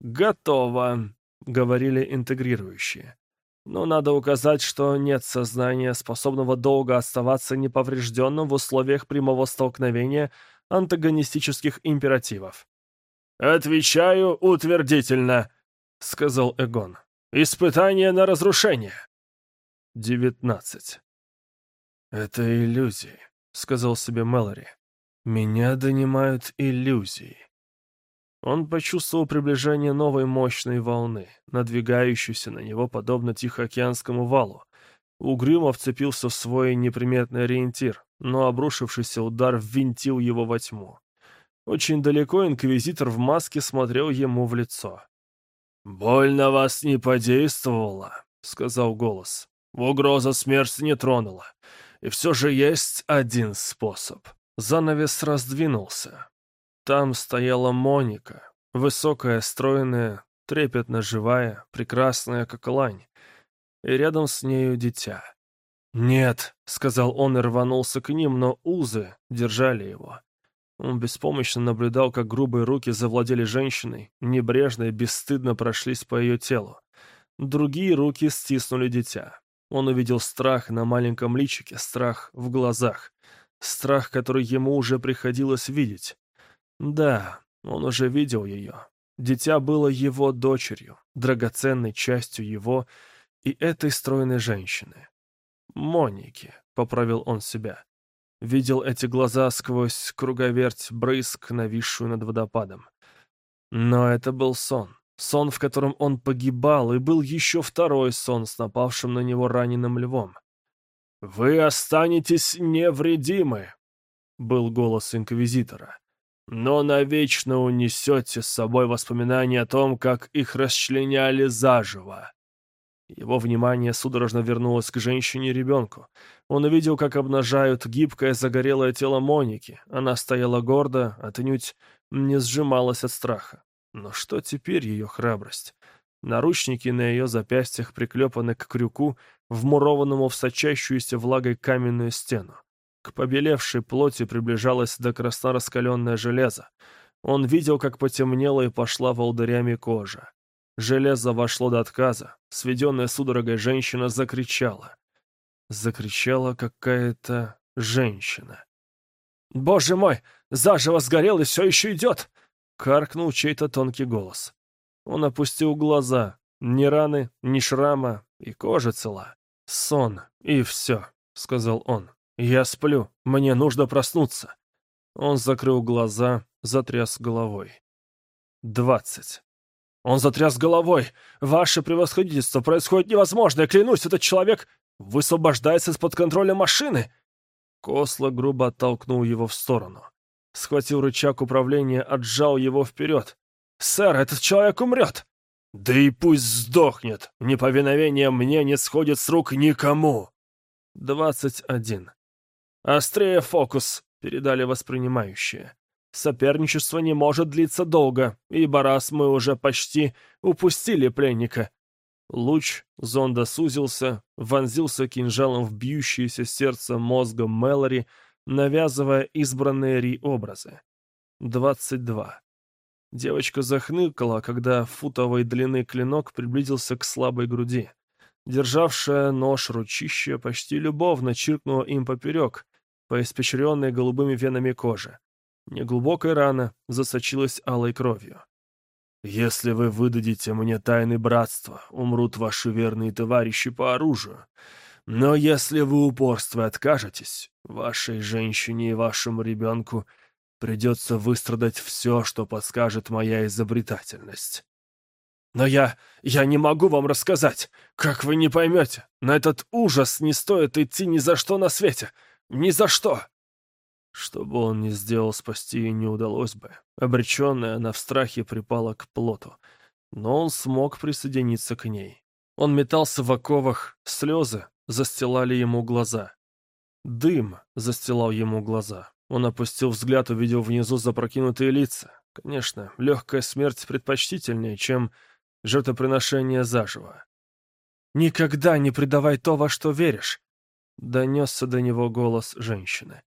«Готово», — говорили интегрирующие. Но надо указать, что нет сознания, способного долго оставаться неповрежденным в условиях прямого столкновения антагонистических императивов. «Отвечаю утвердительно», — сказал Эгон. «Испытание на разрушение». Девятнадцать. Это иллюзии. — сказал себе Мэлори. «Меня донимают иллюзии». Он почувствовал приближение новой мощной волны, надвигающейся на него подобно Тихоокеанскому валу. Угрюмо вцепился в свой неприметный ориентир, но обрушившийся удар ввинтил его во тьму. Очень далеко инквизитор в маске смотрел ему в лицо. «Больно вас не подействовало», — сказал голос. «Угроза смерти не тронула. И все же есть один способ». Занавес раздвинулся. Там стояла Моника, высокая, стройная, трепетно живая, прекрасная, как лань. И рядом с нею дитя. «Нет», — сказал он и рванулся к ним, но узы держали его. Он беспомощно наблюдал, как грубые руки завладели женщиной, небрежно и бесстыдно прошлись по ее телу. Другие руки стиснули дитя. Он увидел страх на маленьком личике, страх в глазах. Страх, который ему уже приходилось видеть. Да, он уже видел ее. Дитя было его дочерью, драгоценной частью его и этой стройной женщины. «Моники», — поправил он себя видел эти глаза сквозь круговерть брызг, нависшую над водопадом. Но это был сон. Сон, в котором он погибал, и был еще второй сон с напавшим на него раненым львом. «Вы останетесь невредимы», — был голос инквизитора. «Но навечно унесете с собой воспоминания о том, как их расчленяли заживо. Его внимание судорожно вернулось к женщине и ребенку. Он увидел, как обнажают гибкое загорелое тело Моники. Она стояла гордо, отнюдь не сжималась от страха. Но что теперь ее храбрость? Наручники на ее запястьях приклепаны к крюку, вмурованному в сочащуюся влагой каменную стену. К побелевшей плоти приближалось до красно раскаленное железо. Он видел, как потемнела и пошла волдырями кожа. Железо вошло до отказа. Сведенная судорогой женщина закричала. Закричала какая-то женщина. «Боже мой! Заживо сгорел и все еще идет!» Каркнул чей-то тонкий голос. Он опустил глаза. Ни раны, ни шрама, и кожа цела. Сон, и все, сказал он. Я сплю, мне нужно проснуться. Он закрыл глаза, затряс головой. Двадцать. Он затряс головой. «Ваше превосходительство, происходит невозможное, клянусь, этот человек высвобождается из-под контроля машины!» Косло грубо оттолкнул его в сторону. Схватил рычаг управления, отжал его вперед. «Сэр, этот человек умрет!» «Да и пусть сдохнет! Неповиновение мне не сходит с рук никому!» «Двадцать один. Острее фокус!» — передали воспринимающие. Соперничество не может длиться долго, ибо раз мы уже почти упустили пленника. Луч зонда сузился, вонзился кинжалом в бьющееся сердце мозга Мэлори, навязывая избранные Ри-образы. Двадцать два. Девочка захныкала, когда футовой длины клинок приблизился к слабой груди. Державшая нож ручище почти любовно чиркнула им поперек, по испечренной голубыми венами кожи. Неглубокая рана засочилась алой кровью. «Если вы выдадите мне тайны братства, умрут ваши верные товарищи по оружию. Но если вы упорство откажетесь, вашей женщине и вашему ребенку придется выстрадать все, что подскажет моя изобретательность». «Но я... я не могу вам рассказать. Как вы не поймете? На этот ужас не стоит идти ни за что на свете. Ни за что!» Что бы он ни сделал, спасти ее не удалось бы. Обреченная, она в страхе припала к плоту. Но он смог присоединиться к ней. Он метался в оковах, слезы застилали ему глаза. Дым застилал ему глаза. Он опустил взгляд, увидел внизу запрокинутые лица. Конечно, легкая смерть предпочтительнее, чем жертвоприношение заживо. «Никогда не предавай то, во что веришь!» — донесся до него голос женщины.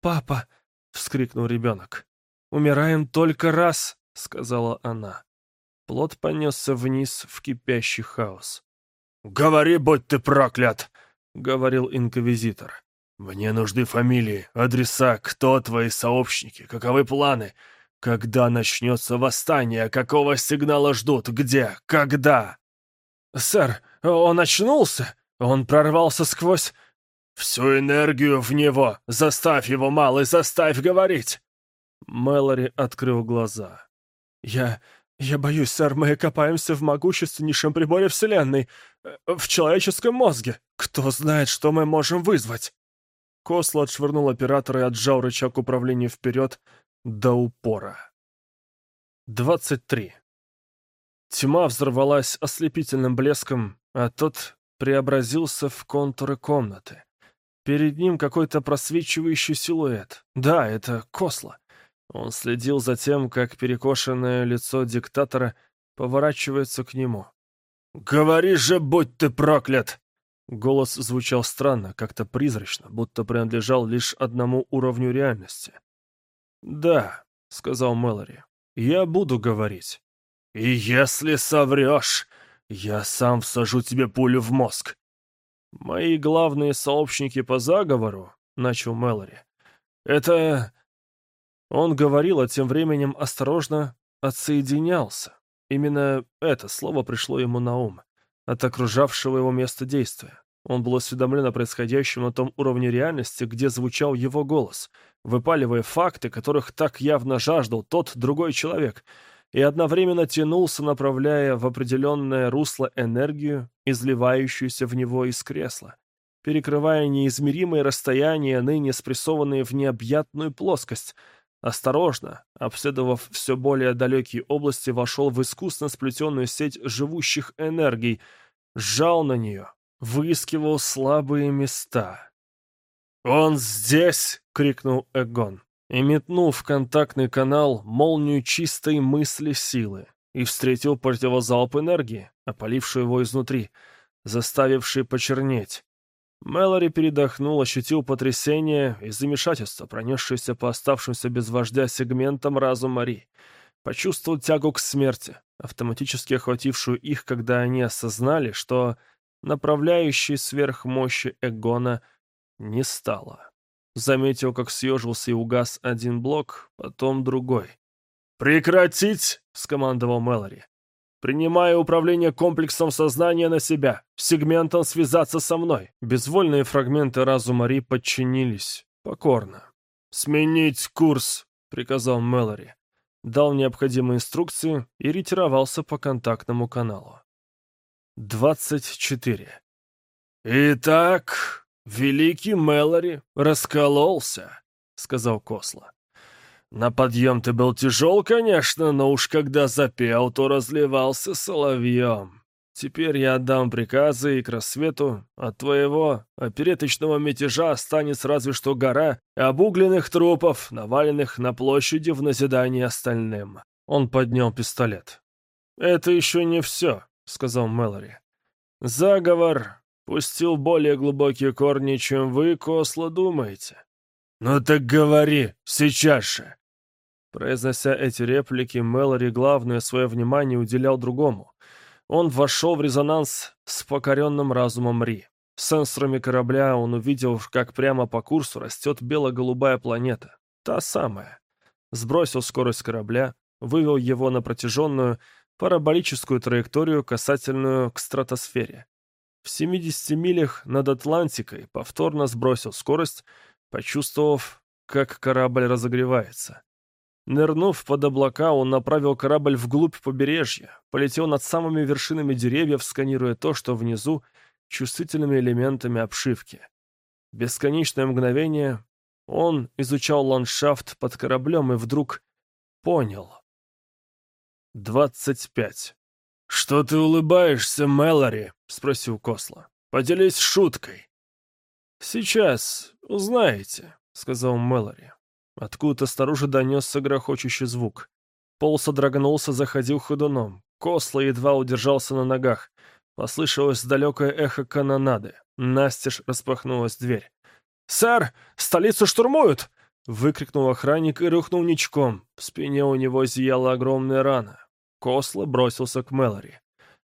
«Папа!» — вскрикнул ребенок. «Умираем только раз!» — сказала она. Плод понесся вниз в кипящий хаос. «Говори, будь ты проклят!» — говорил инквизитор. «Мне нужны фамилии, адреса, кто твои сообщники, каковы планы, когда начнется восстание, какого сигнала ждут, где, когда?» «Сэр, он очнулся! Он прорвался сквозь...» Всю энергию в него! Заставь его, малый, заставь говорить!» Мэлори открыл глаза. «Я... я боюсь, сэр, мы копаемся в могущественнейшем приборе Вселенной, э, в человеческом мозге. Кто знает, что мы можем вызвать?» Косло отшвырнул оператора и отжал рычаг управления вперед до упора. 23. Тьма взорвалась ослепительным блеском, а тот преобразился в контуры комнаты. Перед ним какой-то просвечивающий силуэт. Да, это Косло. Он следил за тем, как перекошенное лицо диктатора поворачивается к нему. «Говори же, будь ты проклят!» Голос звучал странно, как-то призрачно, будто принадлежал лишь одному уровню реальности. «Да», — сказал Мэлори, — «я буду говорить». «И если соврешь, я сам всажу тебе пулю в мозг. «Мои главные сообщники по заговору», — начал Мэлори, — «это...» Он говорил, а тем временем осторожно отсоединялся. Именно это слово пришло ему на ум, от окружавшего его места действия. Он был осведомлен о происходящем на том уровне реальности, где звучал его голос, выпаливая факты, которых так явно жаждал тот другой человек — и одновременно тянулся, направляя в определенное русло энергию, изливающуюся в него из кресла, перекрывая неизмеримые расстояния, ныне спрессованные в необъятную плоскость. Осторожно, обследовав все более далекие области, вошел в искусно сплетенную сеть живущих энергий, сжал на нее, выискивал слабые места. «Он здесь!» — крикнул Эгон и метнул в контактный канал молнию чистой мысли силы и встретил противозалп энергии, опалившую его изнутри, заставивший почернеть. Мэлори передохнул, ощутил потрясение и замешательство, пронесшееся по оставшимся без вождя сегментам разума Мари. Почувствовал тягу к смерти, автоматически охватившую их, когда они осознали, что направляющей сверхмощи Эгона не стало. Заметил, как съежился и угас один блок, потом другой. «Прекратить!» — скомандовал Мэлори. «Принимая управление комплексом сознания на себя, сегментом связаться со мной». Безвольные фрагменты разума Ри подчинились. Покорно. «Сменить курс!» — приказал Мэлори. Дал необходимые инструкции и ретировался по контактному каналу. 24. «Итак...» «Великий Мэлори раскололся», — сказал Косла. «На подъем ты был тяжел, конечно, но уж когда запел, то разливался соловьем. Теперь я отдам приказы, и к рассвету от твоего опереточного мятежа останется разве что гора обугленных трупов, наваленных на площади в назидание остальным». Он поднял пистолет. «Это еще не все», — сказал Мэлори. «Заговор пустил более глубокие корни, чем вы, Косло, думаете. Ну так говори, сейчас же!» Произнося эти реплики, Мэлори главное свое внимание уделял другому. Он вошел в резонанс с покоренным разумом Ри. Сенсорами корабля он увидел, как прямо по курсу растет бело-голубая планета. Та самая. Сбросил скорость корабля, вывел его на протяженную параболическую траекторию, касательную к стратосфере. В 70 милях над Атлантикой повторно сбросил скорость, почувствовав, как корабль разогревается. Нырнув под облака, он направил корабль вглубь побережья, полетел над самыми вершинами деревьев, сканируя то, что внизу, чувствительными элементами обшивки. Бесконечное мгновение он изучал ландшафт под кораблем и вдруг понял. 25. «Что ты улыбаешься, Мэлори?» — спросил Косла. «Поделись шуткой». «Сейчас узнаете», — сказал Мэлори. Откуда-то снаружи донесся грохочущий звук. Пол содрогнулся, заходил ходуном. Косла едва удержался на ногах. Послышалось далекое эхо канонады. Настежь распахнулась дверь. «Сэр, столицу штурмуют!» — выкрикнул охранник и рухнул ничком. В спине у него зияла огромная рана. Косло бросился к Мэлори.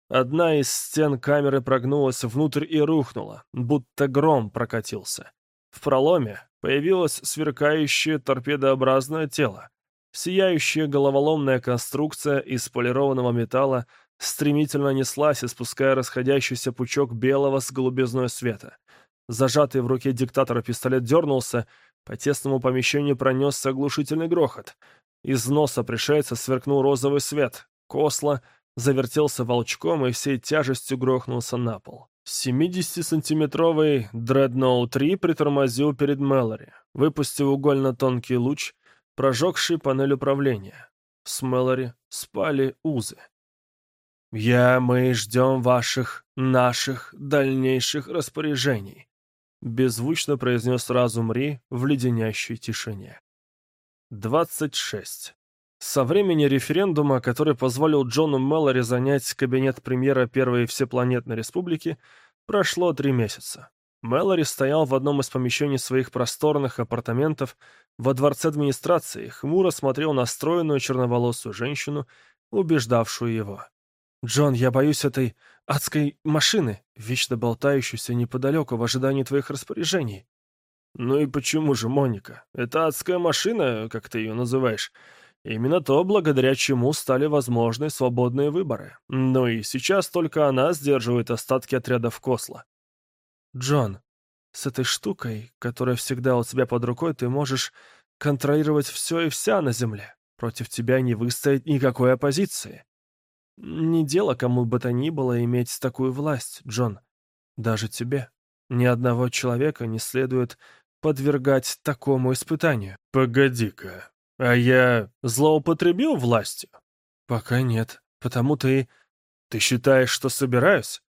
Одна из стен камеры прогнулась внутрь и рухнула, будто гром прокатился. В проломе появилось сверкающее торпедообразное тело. Сияющая головоломная конструкция из полированного металла стремительно неслась, испуская расходящийся пучок белого с голубизной света. Зажатый в руке диктатора пистолет дернулся, по тесному помещению пронесся оглушительный грохот. Из носа пришельца сверкнул розовый свет. Косла завертелся волчком и всей тяжестью грохнулся на пол. 70-сантиметровый Дредноут-3 притормозил перед Мэлори, выпустив угольно-тонкий луч, прожегший панель управления. С Мэлори спали узы. «Я, мы ждем ваших, наших дальнейших распоряжений», беззвучно произнес разум Ри в леденящей тишине. 26. Со времени референдума, который позволил Джону Мэллори занять кабинет премьера Первой Всепланетной Республики, прошло три месяца. Мэллори стоял в одном из помещений своих просторных апартаментов во дворце администрации, хмуро смотрел на стройную черноволосую женщину, убеждавшую его. «Джон, я боюсь этой адской машины, вечно болтающейся неподалеку в ожидании твоих распоряжений». «Ну и почему же, Моника? Это адская машина, как ты ее называешь, именно то, благодаря чему стали возможны свободные выборы. Ну и сейчас только она сдерживает остатки отрядов Косла». «Джон, с этой штукой, которая всегда у тебя под рукой, ты можешь контролировать все и вся на Земле. Против тебя не выстоит никакой оппозиции. Не дело кому бы то ни было иметь такую власть, Джон. Даже тебе. Ни одного человека не следует подвергать такому испытанию. Погоди-ка, а я злоупотребил властью? Пока нет, потому ты... Ты считаешь, что собираюсь?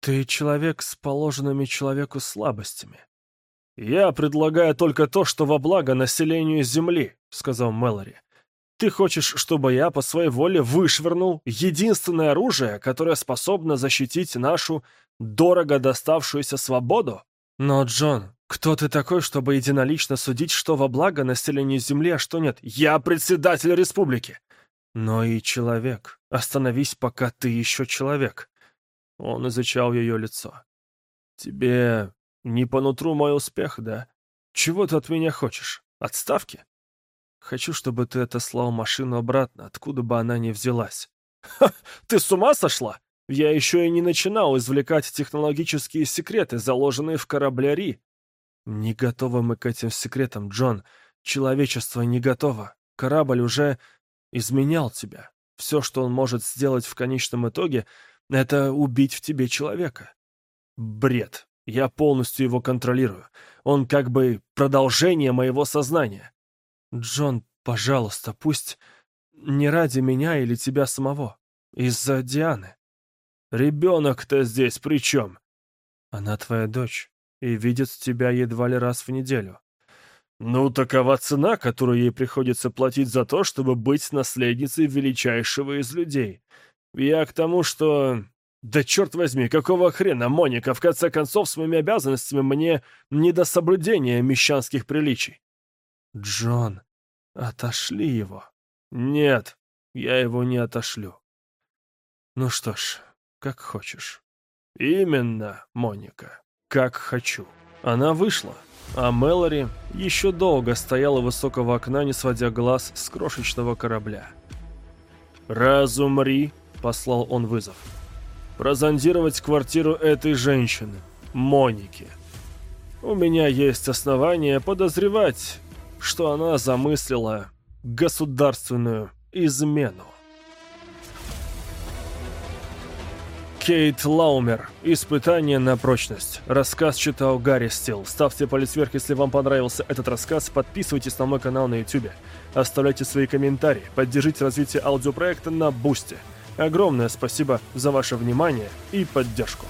Ты человек с положенными человеку слабостями. Я предлагаю только то, что во благо населению Земли, сказал Мэлори. Ты хочешь, чтобы я по своей воле вышвырнул единственное оружие, которое способно защитить нашу дорого доставшуюся свободу? Но, Джон, кто ты такой, чтобы единолично судить, что во благо населению Земли, а что нет? Я председатель республики. Но и человек. Остановись, пока ты еще человек. Он изучал ее лицо. Тебе не по нутру мой успех, да? Чего ты от меня хочешь? Отставки? Хочу, чтобы ты отослал машину обратно, откуда бы она ни взялась. Ха, ты с ума сошла? Я еще и не начинал извлекать технологические секреты, заложенные в корабле Ри. Не готовы мы к этим секретам, Джон. Человечество не готово. Корабль уже изменял тебя. Все, что он может сделать в конечном итоге, это убить в тебе человека. Бред. Я полностью его контролирую. Он как бы продолжение моего сознания. Джон, пожалуйста, пусть не ради меня или тебя самого. Из-за Дианы. Ребенок-то здесь при чем? Она твоя дочь и видит тебя едва ли раз в неделю. Ну, такова цена, которую ей приходится платить за то, чтобы быть наследницей величайшего из людей. Я к тому, что... Да черт возьми, какого хрена, Моника, в конце концов, с моими обязанностями мне не до соблюдения мещанских приличий. Джон, отошли его. Нет, я его не отошлю. Ну что ж, как хочешь. Именно, Моника, как хочу. Она вышла, а Мэлори еще долго стояла высокого окна, не сводя глаз с крошечного корабля. «Разумри», — послал он вызов. «Прозондировать квартиру этой женщины, Моники. У меня есть основания подозревать, что она замыслила государственную измену. Кейт Лаумер. Испытание на прочность. Рассказ читал Гарри Стил. Ставьте палец вверх, если вам понравился этот рассказ. Подписывайтесь на мой канал на YouTube. Оставляйте свои комментарии. Поддержите развитие аудиопроекта на Бусте. Огромное спасибо за ваше внимание и поддержку.